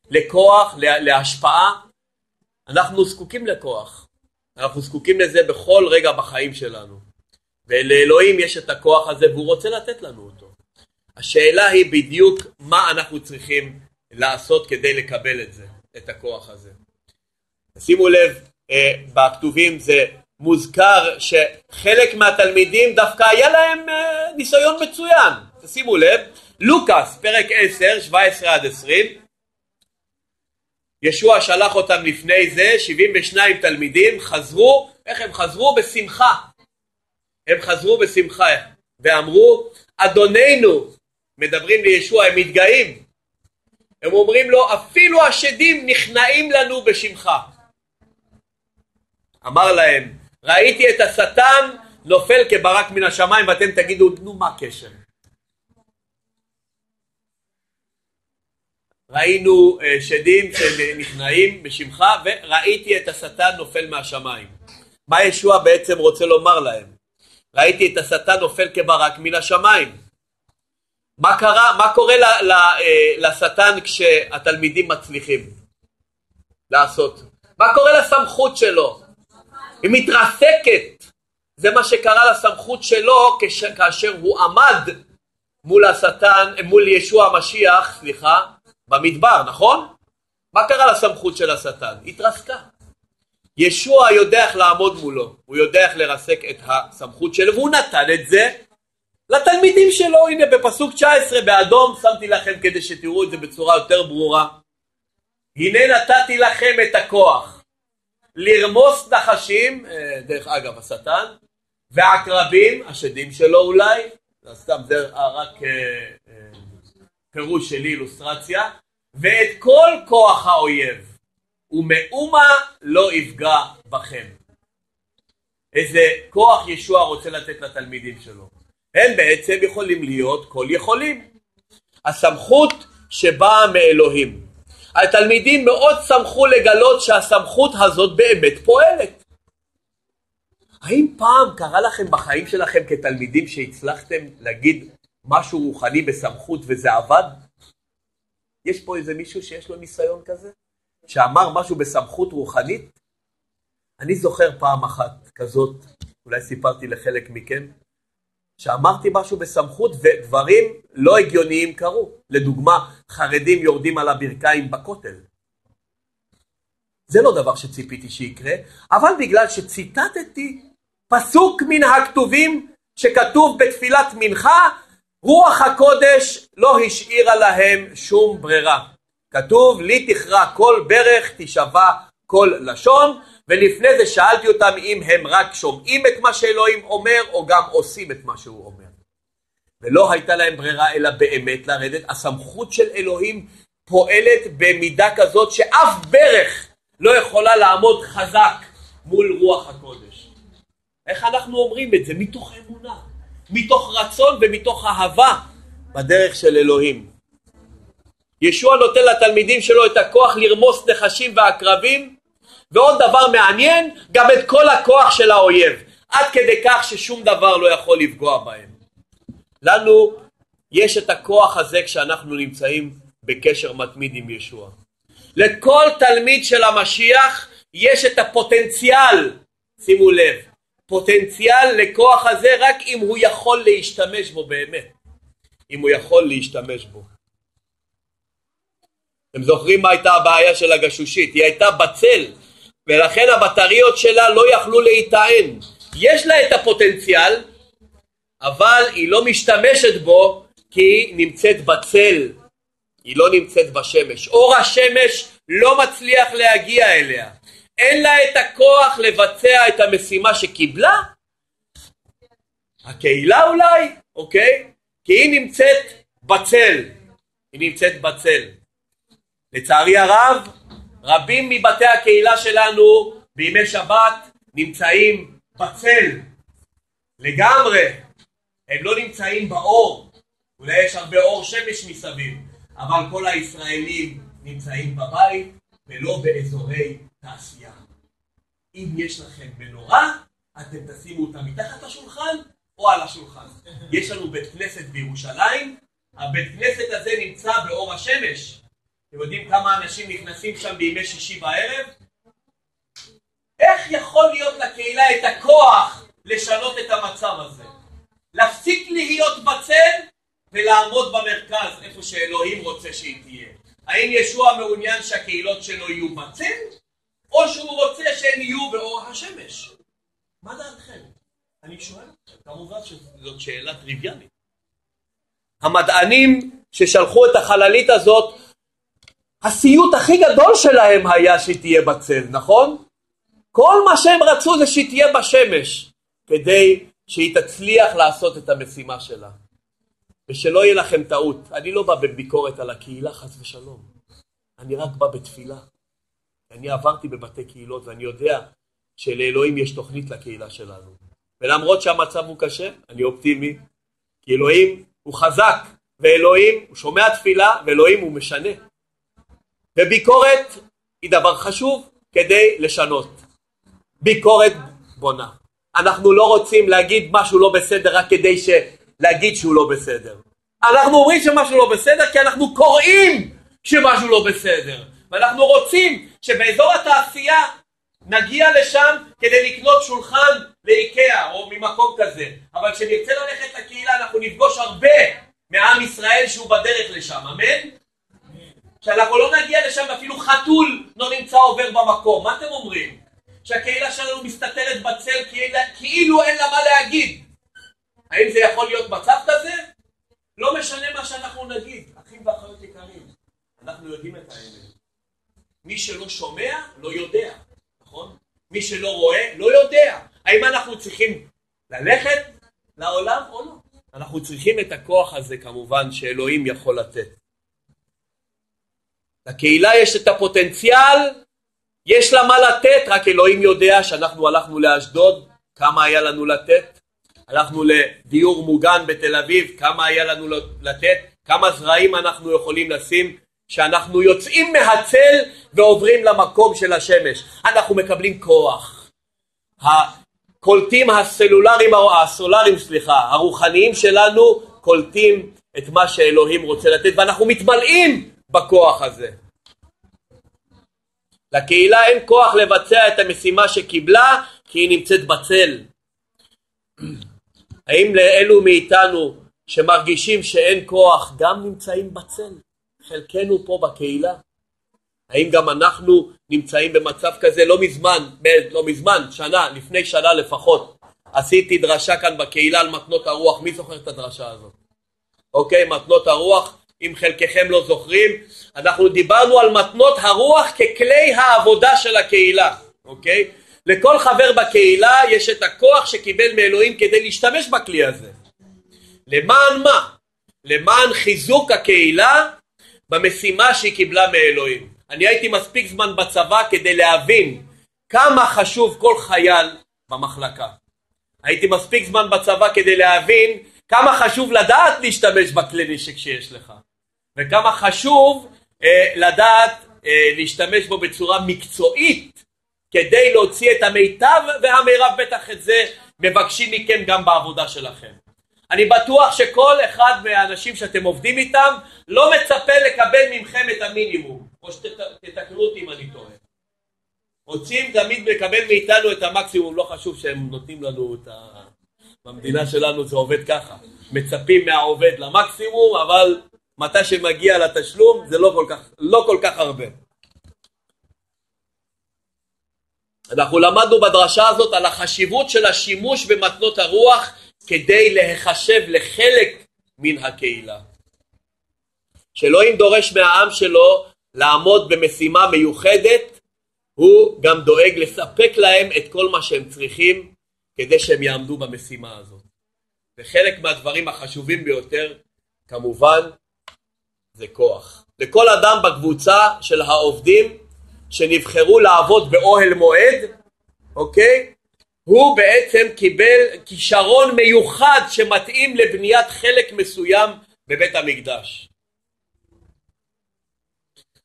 לכוח, להשפעה, אנחנו זקוקים לכוח. אנחנו זקוקים לזה בכל רגע בחיים שלנו. ולאלוהים יש את הכוח הזה והוא רוצה לתת לנו אותו. השאלה היא בדיוק מה אנחנו צריכים לעשות כדי לקבל את זה, את הכוח הזה. שימו לב, אה, בכתובים זה מוזכר שחלק מהתלמידים דווקא היה להם אה, ניסיון מצוין. שימו לב, לוקאס, פרק 10, 17 עד 20, ישוע שלח אותם לפני זה, 72 תלמידים, חזרו, איך הם חזרו? בשמחה. הם חזרו בשמחה ואמרו, אדוננו, מדברים לישוע, הם מתגאים. הם אומרים לו, אפילו השדים נכנעים לנו בשמך. אמר להם, ראיתי את השטן נופל כברק מן השמיים ואתם תגידו, נו מה הקשר? ראינו uh, שדים שנכנעים בשמך וראיתי את השטן נופל מהשמיים. מה ישוע בעצם רוצה לומר להם? ראיתי את השטן נופל כברק מן השמיים. מה קרה, מה קורה uh, לשטן כשהתלמידים מצליחים לעשות? מה קורה לסמכות שלו? היא מתרסקת. זה מה שקרה לסמכות שלו כאשר הוא עמד מול השטן, מול ישוע המשיח, סליחה, במדבר, נכון? מה קרה לסמכות של השטן? התרסקה. ישוע יודע איך לעמוד מולו, הוא יודע איך לרסק את הסמכות שלו, והוא נתן את זה לתלמידים שלו. הנה בפסוק 19 באדום שמתי לכם כדי שתראו את זה בצורה יותר ברורה. הנה נתתי לכם את הכוח לרמוס נחשים, אה, דרך אגב השטן, ועקרבים, השדים שלו אולי, סתם זה רק אה, אה, פירוש שלי, אילוסטרציה, ואת כל כוח האויב, ומאומה לא יפגע בכם. איזה כוח ישוע רוצה לתת לתלמידים שלו. הם בעצם יכולים להיות כל יכולים. הסמכות שבאה מאלוהים. התלמידים מאוד שמחו לגלות שהסמכות הזאת באמת פועלת. האם פעם קרה לכם בחיים שלכם כתלמידים שהצלחתם להגיד משהו רוחני בסמכות וזה עבד? יש פה איזה מישהו שיש לו ניסיון כזה? שאמר משהו בסמכות רוחנית? אני זוכר פעם אחת כזאת, אולי סיפרתי לחלק מכם, שאמרתי משהו בסמכות ודברים לא הגיוניים קרו. לדוגמה, חרדים יורדים על הברכיים בכותל. זה לא דבר שציפיתי שיקרה, אבל בגלל שציטטתי פסוק מן הכתובים שכתוב בתפילת מנחה, רוח הקודש לא השאירה להם שום ברירה. כתוב לי תכרע כל ברך תשבע כל לשון ולפני זה שאלתי אותם אם הם רק שומעים את מה שאלוהים אומר או גם עושים את מה שהוא אומר. ולא הייתה להם ברירה אלא באמת לרדת. הסמכות של אלוהים פועלת במידה כזאת שאף ברך לא יכולה לעמוד חזק מול רוח הקודש. איך אנחנו אומרים את זה? מתוך אמונה, מתוך רצון ומתוך אהבה בדרך של אלוהים. ישוע נותן לתלמידים שלו את הכוח לרמוס נחשים ועקרבים ועוד דבר מעניין, גם את כל הכוח של האויב, עד כדי כך ששום דבר לא יכול לפגוע בהם. לנו יש את הכוח הזה כשאנחנו נמצאים בקשר מתמיד עם ישוע. לכל תלמיד של המשיח יש את הפוטנציאל, שימו לב, פוטנציאל לכוח הזה רק אם הוא יכול להשתמש בו באמת, אם הוא יכול להשתמש בו. אתם זוכרים מה הייתה הבעיה של הגשושית? היא הייתה בצל ולכן הבטריות שלה לא יכלו להיטען. יש לה את הפוטנציאל, אבל היא לא משתמשת בו כי היא נמצאת בצל, היא לא נמצאת בשמש. אור השמש לא מצליח להגיע אליה. אין לה את הכוח לבצע את המשימה שקיבלה? הקהילה אולי, אוקיי? כי היא נמצאת בצל. היא נמצאת בצל. לצערי הרב, רבים מבתי הקהילה שלנו בימי שבת נמצאים בצל לגמרי. הם לא נמצאים באור. אולי יש הרבה אור שמש מסביב, אבל כל הישראלים נמצאים בבית ולא באזורי תעשייה. אם יש לכם מנורה, אתם תשימו אותה מתחת לשולחן או על השולחן. יש לנו בית כנסת בירושלים, הבית כנסת הזה נמצא באור השמש. אתם יודעים כמה אנשים נכנסים שם בימי שישי בערב? איך יכול להיות לקהילה את הכוח לשנות את המצב הזה? להפסיק להיות בצל ולעמוד במרכז איפה שאלוהים רוצה שהיא תהיה. האם ישוע מעוניין שהקהילות שלו יהיו בצל, או שהוא רוצה שהן יהיו באור השמש? מה דעתכם? אני שואל אתכם, כמובן שזאת שאלה טריוויאלית. המדענים ששלחו את החללית הזאת, הסיוט הכי גדול שלהם היה שהיא תהיה בצל, נכון? כל מה שהם רצו זה שהיא תהיה בשמש, כדי שהיא תצליח לעשות את המשימה שלה. ושלא יהיה לכם טעות, אני לא בא בביקורת על הקהילה חס ושלום, אני רק בא בתפילה. אני עברתי בבתי קהילות ואני יודע שלאלוהים יש תוכנית לקהילה שלנו. ולמרות שהמצב הוא קשה, אני אופטימי, כי אלוהים הוא חזק, ואלוהים הוא שומע תפילה, ואלוהים הוא משנה. וביקורת היא דבר חשוב כדי לשנות. ביקורת בונה. אנחנו לא רוצים להגיד משהו לא בסדר רק כדי ש... להגיד שהוא לא בסדר. אנחנו אומרים שמשהו לא בסדר כי אנחנו קוראים שמשהו לא בסדר. ואנחנו רוצים שבאזור התעשייה נגיע לשם כדי לקנות שולחן לאיקאה או ממקום כזה. אבל כשנרצה ללכת לקהילה אנחנו נפגוש הרבה מעם ישראל שהוא בדרך לשם, אמן? שאנחנו לא נגיע לשם אפילו חתול לא נמצא עובר במקום. מה אתם אומרים? שהקהילה שלנו מסתתרת בצל כאילו אין לה מה להגיד. האם זה יכול להיות מצב כזה? לא משנה מה שאנחנו נגיד, אחים ואחיות יקרים, אנחנו יודעים את האמת. מי שלא שומע, לא יודע, נכון? מי שלא רואה, לא יודע. האם אנחנו צריכים ללכת לעולם או לא? אנחנו צריכים את הכוח הזה כמובן שאלוהים יכול לתת. לקהילה יש את הפוטנציאל, יש לה מה לתת, רק אלוהים יודע שאנחנו הלכנו לאשדוד, כמה היה לנו לתת, הלכנו לדיור מוגן בתל אביב, כמה היה לנו לתת, כמה זרעים אנחנו יכולים לשים, שאנחנו יוצאים מהצל ועוברים למקום של השמש. אנחנו מקבלים כוח. הקולטים הסלולריים, הסולריים, סליחה, הרוחניים שלנו קולטים את מה שאלוהים רוצה לתת ואנחנו מתמלאים בכוח הזה. לקהילה אין כוח לבצע את המשימה שקיבלה כי היא נמצאת בצל. האם לאלו מאיתנו שמרגישים שאין כוח גם נמצאים בצל? חלקנו פה בקהילה? האם גם אנחנו נמצאים במצב כזה? לא מזמן, לא מזמן, שנה, לפני שנה לפחות, עשיתי דרשה כאן בקהילה על מתנות הרוח. מי זוכר את הדרשה הזאת? אוקיי, מתנות הרוח, אם חלקכם לא זוכרים, אנחנו דיברנו על מתנות הרוח ככלי העבודה של הקהילה, אוקיי? לכל חבר בקהילה יש את הכוח שקיבל מאלוהים כדי להשתמש בכלי הזה. למען מה? למען חיזוק הקהילה במשימה שהיא קיבלה מאלוהים. אני הייתי מספיק זמן בצבא כדי להבין כמה חשוב כל חייל במחלקה. הייתי מספיק זמן בצבא כדי להבין כמה חשוב לדעת להשתמש בכלי נשק שיש לך וכמה חשוב אה, לדעת אה, להשתמש בו בצורה מקצועית כדי להוציא את המיטב והמירב בטח את זה מבקשים מכם גם בעבודה שלכם. אני בטוח שכל אחד מהאנשים שאתם עובדים איתם לא מצפה לקבל מכם את המינימום, או שתתקנו אותי אם אני טועה. רוצים תמיד לקבל מאיתנו את המקסימום, לא חשוב שהם נותנים לנו את ה... במדינה שלנו זה עובד ככה, מצפים מהעובד למקסימום, אבל מתי שמגיע לתשלום זה לא כל כך, לא כל כך הרבה. אנחנו למדנו בדרשה הזאת על החשיבות של השימוש במתנות הרוח כדי להיחשב לחלק מן הקהילה. שאלוהים דורש מהעם שלו לעמוד במשימה מיוחדת, הוא גם דואג לספק להם את כל מה שהם צריכים כדי שהם יעמדו במשימה הזאת. וחלק מהדברים החשובים ביותר, כמובן, זה כוח. לכל אדם בקבוצה של העובדים שנבחרו לעבוד באוהל מועד, אוקיי? הוא בעצם קיבל כישרון מיוחד שמתאים לבניית חלק מסוים בבית המקדש.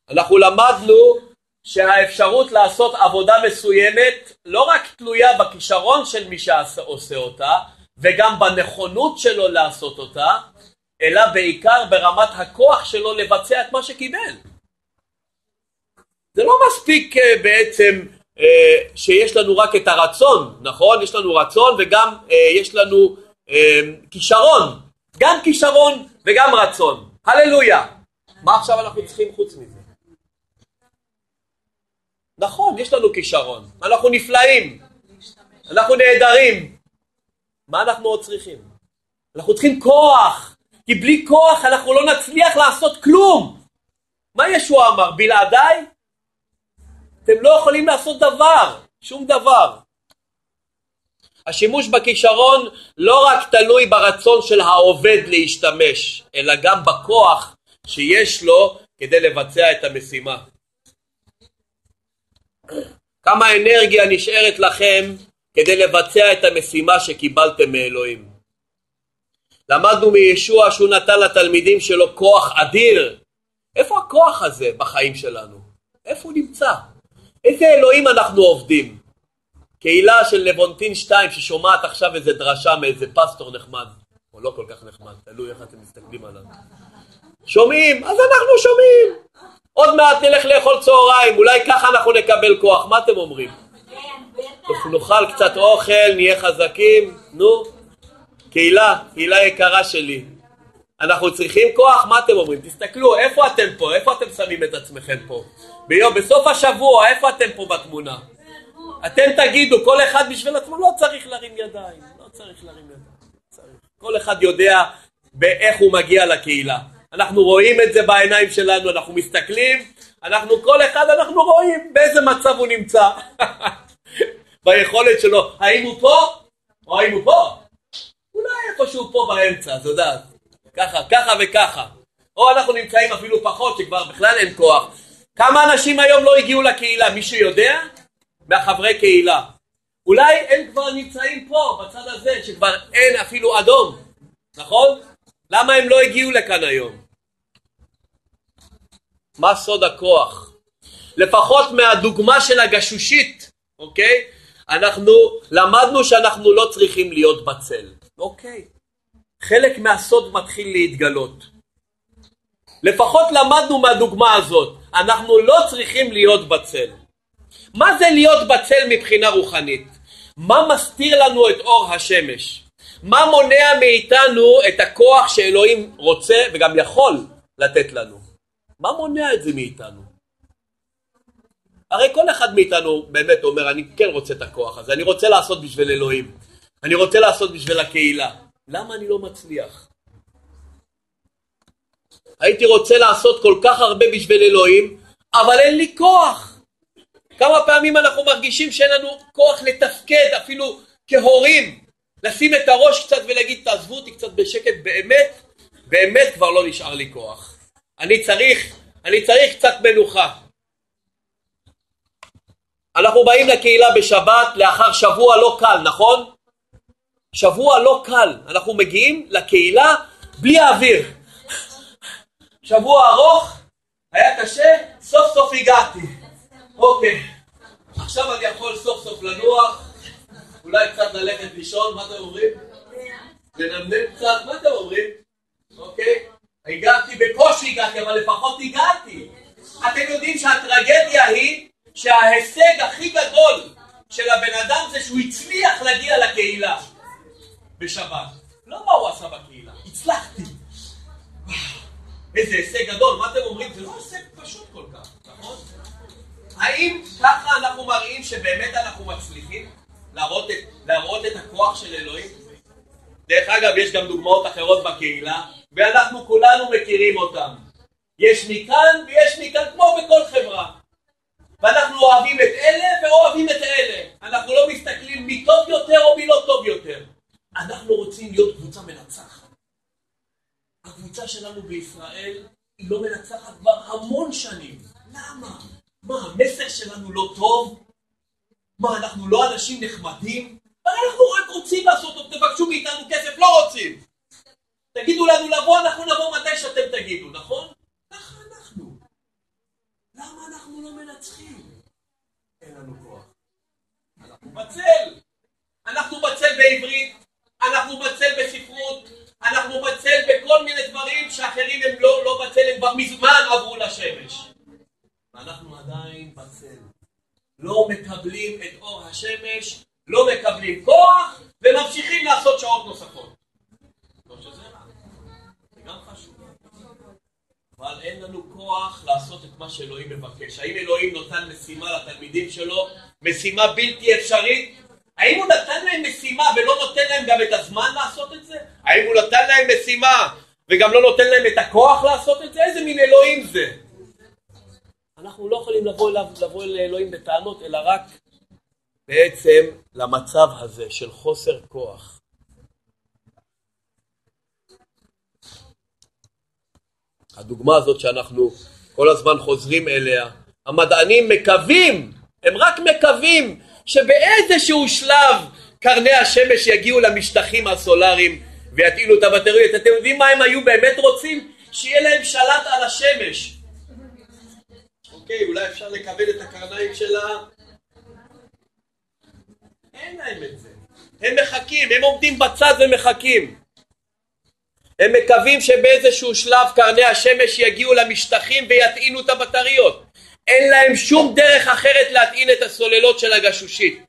אנחנו למדנו שהאפשרות לעשות עבודה מסוימת לא רק תלויה בכישרון של מי שעושה אותה וגם בנכונות שלו לעשות אותה, אלא בעיקר ברמת הכוח שלו לבצע את מה שקיבל. זה לא מספיק אה, בעצם שיש לנו רק את הרצון, נכון? יש לנו רצון וגם אה, יש לנו כישרון, גם כישרון וגם רצון. הללויה. מה עכשיו אנחנו צריכים חוץ מזה? נכון, יש לנו כישרון, אנחנו נפלאים, אנחנו נהדרים. מה אנחנו עוד צריכים? אנחנו צריכים כוח, כי בלי כוח אנחנו לא נצליח לעשות כלום. מה ישוע אמר? בלעדיי אתם לא יכולים לעשות דבר, שום דבר. השימוש בכישרון לא רק תלוי ברצון של העובד להשתמש, אלא גם בכוח שיש לו כדי לבצע את המשימה. כמה אנרגיה נשארת לכם כדי לבצע את המשימה שקיבלתם מאלוהים. למדנו מישוע שהוא נתן לתלמידים שלו כוח אדיר. איפה הכוח הזה בחיים שלנו? איפה הוא נמצא? איזה אלוהים אנחנו עובדים? קהילה של לבונטין 2 ששומעת עכשיו איזה דרשה מאיזה פסטור נחמד, או לא כל כך נחמד, תלוי איך אתם מסתכלים עליו. שומעים? אז אנחנו שומעים. עוד מעט נלך לאכול צהריים, אולי ככה אנחנו נקבל כוח, מה אתם אומרים? נאכל קצת אוכל, נהיה חזקים, נו, קהילה, קהילה יקרה שלי. אנחנו צריכים כוח, מה אתם אומרים? תסתכלו, איפה אתם פה? איפה אתם שמים את עצמכם פה? ביום, בסוף השבוע, איפה אתם פה בתמונה? אתם תגידו, כל אחד בשביל עצמו לא צריך להרים ידיים, לא צריך להרים ידיים, צריך. כל אחד יודע באיך הוא מגיע לקהילה. אנחנו רואים את זה בעיניים שלנו, אנחנו מסתכלים, אנחנו כל אחד אנחנו רואים באיזה מצב הוא נמצא. ביכולת שלו, האם הוא פה או האם הוא פה? אולי איפשהו פה באמצע, את יודעת. ככה, ככה וככה. או אנחנו נמצאים אפילו פחות, שכבר בכלל אין כוח. כמה אנשים היום לא הגיעו לקהילה? מישהו יודע? מהחברי קהילה. אולי הם כבר נמצאים פה, בצד הזה, שכבר אין אפילו אדום, נכון? למה הם לא הגיעו לכאן היום? מה סוד הכוח? לפחות מהדוגמה של הגשושית, אוקיי? אנחנו למדנו שאנחנו לא צריכים להיות בצל, אוקיי? חלק מהסוד מתחיל להתגלות. לפחות למדנו מהדוגמה הזאת, אנחנו לא צריכים להיות בצל. מה זה להיות בצל מבחינה רוחנית? מה מסתיר לנו את אור השמש? מה מונע מאיתנו את הכוח שאלוהים רוצה וגם יכול לתת לנו? מה מונע את זה מאיתנו? הרי כל אחד מאיתנו באמת אומר, אני כן רוצה את הכוח הזה, אני רוצה לעשות בשביל אלוהים, אני רוצה לעשות בשביל הקהילה. למה אני לא מצליח? הייתי רוצה לעשות כל כך הרבה בשביל אלוהים, אבל אין לי כוח. כמה פעמים אנחנו מרגישים שאין לנו כוח לתפקד, אפילו כהורים, לשים את הראש קצת ולהגיד תעזבו אותי קצת בשקט, באמת, באמת כבר לא נשאר לי כוח. אני צריך, אני צריך קצת מנוחה. אנחנו באים לקהילה בשבת לאחר שבוע לא קל, נכון? שבוע לא קל. אנחנו מגיעים לקהילה בלי האוויר. שבוע ארוך, היה קשה, סוף סוף הגעתי. אוקיי, עכשיו אני יכול סוף סוף לנוח, אולי קצת ללכת לישון, מה אתם אומרים? לנמנם קצת, מה אתם אומרים? אוקיי, הגעתי, בקושי הגעתי, אבל לפחות הגעתי. אתם יודעים שהטרגדיה היא שההישג הכי גדול של הבן אדם זה שהוא הצליח להגיע לקהילה בשבת. לא מה הוא עשה בקהילה, הצלחתי. איזה הישג גדול, מה אתם אומרים? זה לא הישג פשוט כל כך, נכון? האם ככה אנחנו מראים שבאמת אנחנו מצליחים להראות את, להראות את הכוח של אלוהים? דרך אגב, יש גם דוגמאות אחרות בקהילה, ואנחנו כולנו מכירים אותן. יש מכאן ויש מכאן, כמו בכל חברה. ואנחנו אוהבים את אלה ואוהבים את אלה. אנחנו לא מסתכלים מי טוב יותר או מי לא טוב יותר. אנחנו רוצים להיות קבוצה מנצחת. הקבוצה שלנו בישראל היא לא מנצחת כבר המון שנים. למה? מה, המסר שלנו לא טוב? מה, אנחנו לא אנשים נחמדים? אנחנו רק רוצים לעשות טוב, תבקשו מאיתנו כסף, לא רוצים. תגידו לנו לבוא, אנחנו נבוא מתי שאתם תגידו, נכון? ככה אנחנו. למה אנחנו לא מנצחים? אין לנו כוח. אנחנו בצל. אנחנו בצל בעברית, אנחנו בצל בספרות, אנחנו בצל בכל מיני דברים שאחרים הם לא, לא בצל, הם כבר מזמן עברו לשמש. ואנחנו עדיין בצל. לא מקבלים את אור השמש, לא מקבלים כוח, וממשיכים לעשות שעות נוספות. לא שזה רע, זה גם חשוב. אבל אין לנו כוח לעשות את מה שאלוהים מבקש. האם אלוהים נותן משימה לתלמידים שלו, משימה בלתי אפשרית? האם הוא נתן להם משימה ולא נותן להם גם את הזמן לעשות את זה? האם הוא נתן להם משימה וגם לא נותן להם את הכוח לעשות את זה? איזה מין אלוהים זה? אנחנו לא יכולים לבוא, אליו, לבוא אל אלוהים בטענות, אלא רק בעצם למצב הזה של חוסר כוח. הדוגמה הזאת שאנחנו כל הזמן חוזרים אליה, המדענים מקווים, הם רק מקווים שבאיזשהו שלב קרני השמש יגיעו למשטחים הסולאריים ויטעינו את הבטריות. אתם יודעים מה הם היו באמת רוצים? שיהיה להם שלט על השמש. אוקיי, אולי אפשר לקבל את הקרניים שלה? אין להם את זה. הם מחכים, הם עומדים בצד ומחכים. הם מקווים שבאיזשהו שלב קרני השמש יגיעו למשטחים ויטעינו את הבטריות. אין להם שום דרך אחרת להטעין את הסוללות של הגשושית.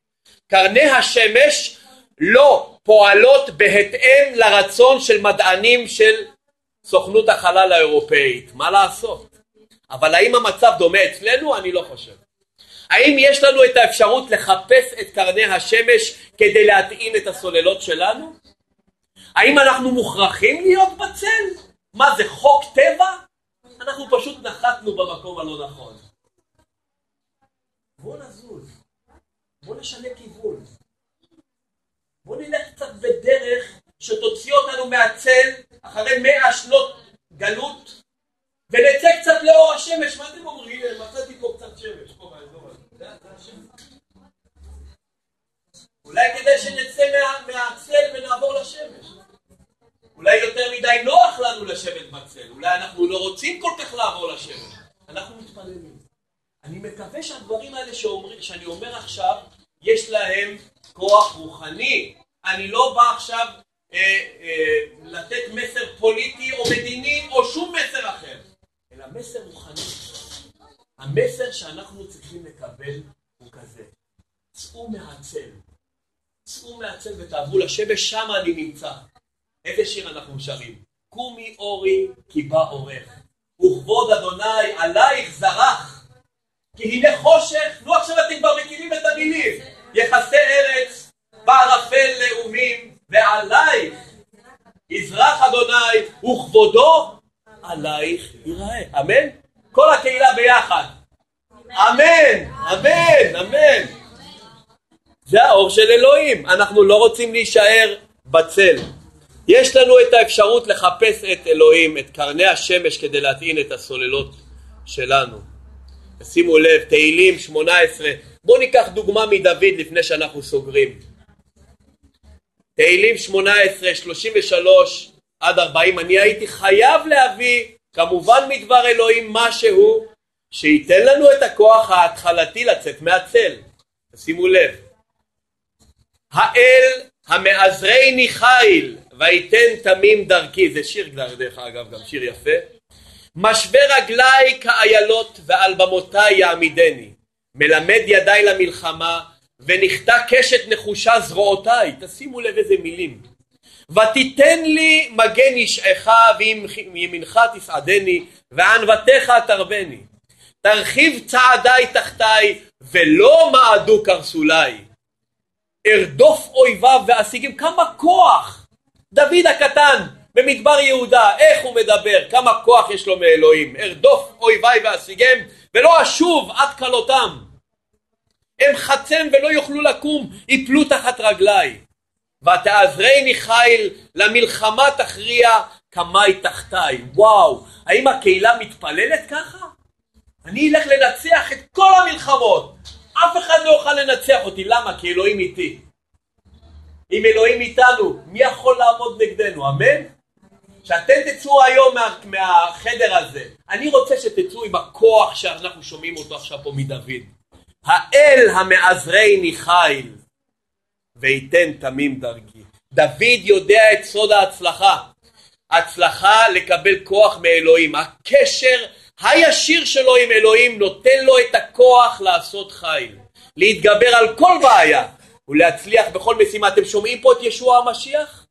קרני השמש לא פועלות בהתאם לרצון של מדענים של סוכנות החלל האירופאית. מה לעשות? אבל האם המצב דומה אצלנו? אני לא חושב. האם יש לנו את האפשרות לחפש את קרני השמש כדי להטעין את הסוללות שלנו? האם אנחנו מוכרחים להיות בצל? מה זה חוק טבע? אנחנו פשוט נחתנו במקום הלא נכון. בוא נזוז, בוא נשנה כיוון. בוא נלך קצת בדרך שתוציא אותנו מהצל אחרי מאה שנות גלות ונצא קצת לאור השמש. מה אתם אומרים? מצאתי פה קצת שמש, פה באזור הזה. אולי כדי שנצא מה, מהצל ונעבור לשמש. אולי יותר מדי נוח לנו לשבת בצל, אולי אנחנו לא רוצים כל כך לעבור לשמש. אנחנו מתפללים. אני מקווה שהדברים האלה שאומר, שאני אומר עכשיו, יש להם כוח רוחני. אני לא בא עכשיו אה, אה, לתת מסר פוליטי או מדיני או שום מסר אחר, אלא מסר רוחני. המסר שאנחנו צריכים לקבל הוא כזה, צאו מהצל, צאו מהצל ותעברו לשמש, שם אני נמצא. איזה שיר אנחנו שרים? קומי אורי כי בא אורך, וכבוד אדוני עלייך זרח, כי הנה חושך, נו עכשיו אתם כבר מכירים את המילים, יחסי ארץ, בערפל לאומים, ועלייך יזרח אדוני, וכבודו עלייך ייראה. אמן? כל הקהילה ביחד. אמן, אמן, אמן. זה האור של אלוהים. אנחנו לא רוצים להישאר בצל. יש לנו את האפשרות לחפש את אלוהים, את קרני השמש, כדי להטעין את הסוללות שלנו. שימו לב, תהילים 18. בואו ניקח דוגמה מדוד לפני שאנחנו סוגרים. תהילים 18, 33 עד 40. אני הייתי חייב להביא, כמובן מדבר אלוהים, משהו שייתן לנו את הכוח ההתחלתי לצאת מהצל. שימו לב. האל המעזרני חיל ויתן תמים דרכי, זה שיר דרך אגב, גם שיר יפה. משווה רגלי כאיילות ועל במותיי יעמידני. מלמד ידיי למלחמה ונכתה קשת נחושה זרועותיי. תשימו לב איזה מילים. ותיתן לי מגן ישעך וימינך תסעדני וענוותך תרבני. תרחיב צעדיי תחתיי ולא מעדו קרסולי. ארדוף אויביו ואשיגם כמה כוח דוד הקטן במדבר יהודה איך הוא מדבר? כמה כוח יש לו מאלוהים? ארדוף אויביי ואשיגם ולא אשוב עד כלותם. הם חצם ולא יוכלו לקום יפלו תחת רגליי. ותעזרני חיל למלחמה תכריע קמי תחתיי. וואו האם הקהילה מתפללת ככה? אני אלך לנצח את כל המלחמות. אף אחד לא יוכל לנצח אותי. למה? כי אלוהים איתי. אם אלוהים איתנו מי יכול לעמוד נגדנו? אמן? שאתם תצאו היום מה, מהחדר הזה אני רוצה שתצאו עם הכוח שאנחנו שומעים אותו עכשיו פה מדוד האל המעזרני חיל וייתן תמים דרכי. דוד יודע את סוד ההצלחה. הצלחה לקבל כוח מאלוהים. הקשר הישיר שלו עם אלוהים נותן לו את הכוח לעשות חיל. להתגבר על כל בעיה ולהצליח בכל משימה. אתם שומעים פה את ישוע המשיח?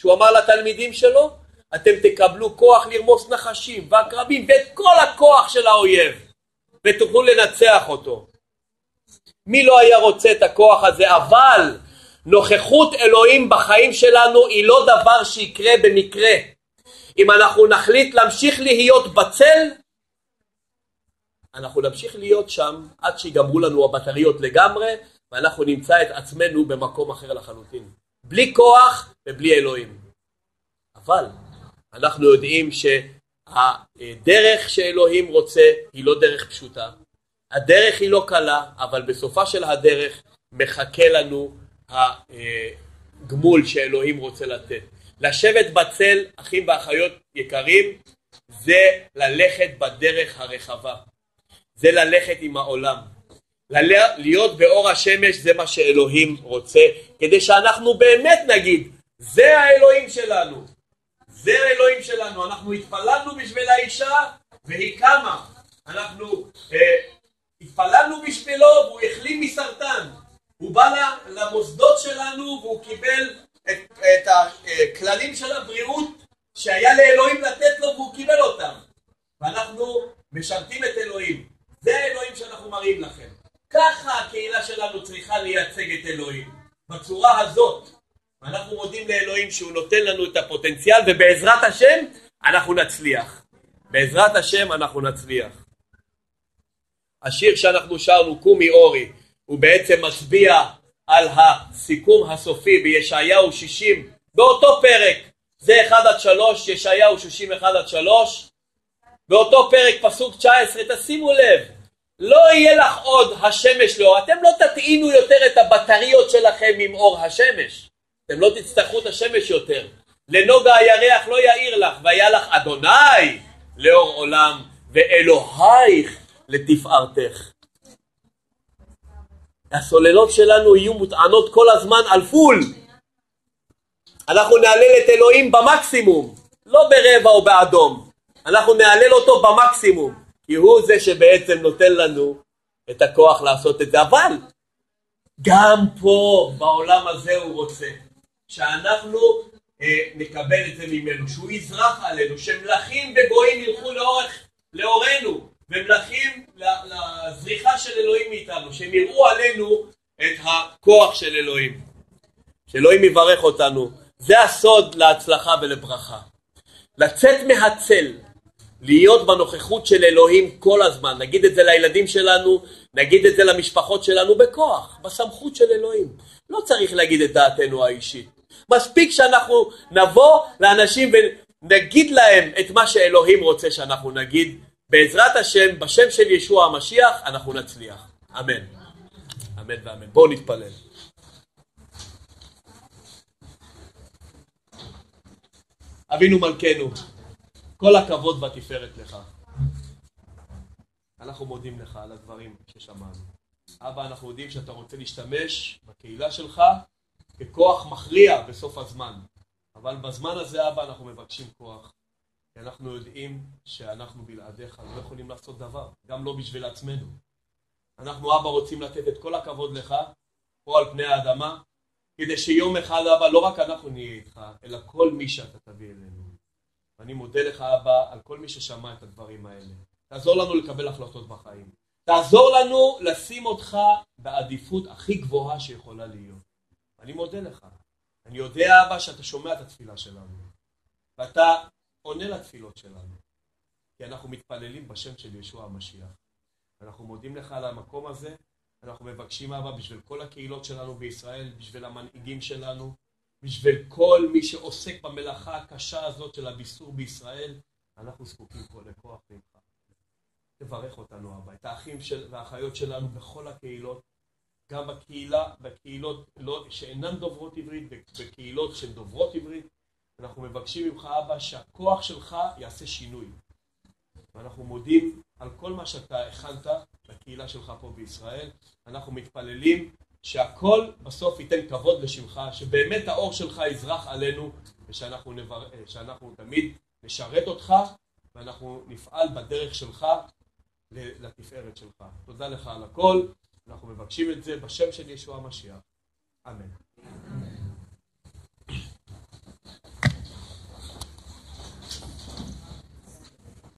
שהוא אמר לתלמידים שלו, אתם תקבלו כוח לרמוס נחשים ועקרבים ואת כל הכוח של האויב ותוכלו לנצח אותו. מי לא היה רוצה את הכוח הזה? אבל נוכחות אלוהים בחיים שלנו היא לא דבר שיקרה במקרה. אם אנחנו נחליט להמשיך להיות בצל, אנחנו נמשיך להיות שם עד שיגמרו לנו הבטריות לגמרי ואנחנו נמצא את עצמנו במקום אחר לחלוטין. בלי כוח ובלי אלוהים. אבל אנחנו יודעים שהדרך שאלוהים רוצה היא לא דרך פשוטה. הדרך היא לא קלה, אבל בסופה של הדרך מחכה לנו הגמול שאלוהים רוצה לתת. לשבת בצל, אחים ואחיות יקרים, זה ללכת בדרך הרחבה. זה ללכת עם העולם. להיות באור השמש זה מה שאלוהים רוצה, כדי שאנחנו באמת נגיד, זה האלוהים שלנו. זה האלוהים שלנו. אנחנו התפללנו בשביל האישה והיא קמה. אנחנו אה, התפללנו בשבילו והוא החלים מסרטן. הוא בא למוסדות שלנו והוא קיבל את, את הכללים של הבריאות שהיה לאלוהים לתת לו והוא קיבל אותם. ואנחנו משרתים את אלוהים. זה האלוהים שאנחנו מראים לכם. ככה הקהילה שלנו צריכה לייצג את אלוהים. בצורה הזאת. ואנחנו מודים לאלוהים שהוא נותן לנו את הפוטנציאל ובעזרת השם אנחנו נצליח. בעזרת השם אנחנו נצליח. השיר שאנחנו שרנו, קומי אורי, הוא בעצם מצביע על הסיכום הסופי בישעיהו 60 באותו פרק, זה 1 עד 3, ישעיהו 60 1 עד 3, באותו פרק פסוק 19, תשימו לב, לא יהיה לך עוד השמש לאור, אתם לא תטעינו יותר את הבטריות שלכם עם אור השמש, אתם לא תצטרכו את השמש יותר, לנוגה הירח לא יאיר לך, והיה לך אדוני לאור עולם, ואלוהיך לתפארתך. הסוללות שלנו יהיו מוטענות כל הזמן על פול. אנחנו נהלל את אלוהים במקסימום, לא ברבע או באדום. אנחנו נהלל אותו במקסימום, כי הוא זה שבעצם נותן לנו את הכוח לעשות את זה. אבל גם פה, בעולם הזה הוא רוצה שאנחנו אה, נקבל את זה ממנו, שהוא יזרח עלינו, שמלכים וגויים ילכו לאורך, לאורנו. ומלכים לזריחה של אלוהים מאיתנו, שהם יראו עלינו את הכוח של אלוהים. שאלוהים יברך אותנו. זה הסוד להצלחה ולברכה. לצאת מהצל, להיות בנוכחות של אלוהים כל הזמן. נגיד את זה לילדים שלנו, נגיד את זה למשפחות שלנו בכוח, בסמכות של אלוהים. לא צריך להגיד את דעתנו האישית. מספיק שאנחנו נבוא לאנשים ונגיד להם את מה שאלוהים רוצה שאנחנו נגיד בעזרת השם, בשם של ישוע המשיח, אנחנו נצליח. אמן. אמן ואמן. בואו נתפלל. אבינו מלכנו, כל הכבוד והתפארת לך. אנחנו מודים לך על הדברים ששמענו. אבא, אנחנו יודעים שאתה רוצה להשתמש בקהילה שלך ככוח מכריע בסוף הזמן. אבל בזמן הזה, אבא, אנחנו מבקשים כוח. כי אנחנו יודעים שאנחנו בלעדיך לא יכולים לעשות דבר, גם לא בשביל עצמנו. אנחנו אבא רוצים לתת את כל הכבוד לך פה על פני האדמה, כדי שיום אחד אבא לא רק אנחנו נהיה איתך, אלא כל מי שאתה תביא אלינו. ואני מודה לך אבא על כל מי ששמע את הדברים האלה. תעזור לנו לקבל החלטות בחיים. תעזור לנו לשים אותך בעדיפות הכי גבוהה שיכולה להיות. אני מודה לך. אני יודע, אבא, שאתה שומע את התפילה שלנו, ואתה עונה לתפילות שלנו, כי אנחנו מתפללים בשם של ישוע המשיח. אנחנו מודים לך על המקום הזה, אנחנו מבקשים, אבא, בשביל כל הקהילות שלנו בישראל, בשביל המנהיגים שלנו, בשביל כל מי שעוסק במלאכה הקשה הזאת של הביסור בישראל, אנחנו זקוקים פה לכוח ממך. תברך אותנו, אבא, את האחים של, והאחיות שלנו בכל הקהילות, גם בקהילה, בקהילות לא, שאינן דוברות עברית, בקהילות שהן דוברות עברית. אנחנו מבקשים ממך, אבא, שהכוח שלך יעשה שינוי. ואנחנו מודים על כל מה שאתה הכנת לקהילה שלך פה בישראל. אנחנו מתפללים שהכל בסוף ייתן כבוד לשמך, שבאמת האור שלך יזרח עלינו, ושאנחנו נבר... תמיד נשרת אותך, ואנחנו נפעל בדרך שלך לתפארת שלך. תודה לך על הכל, אנחנו מבקשים את זה בשם של ישוע המשיח. אמן.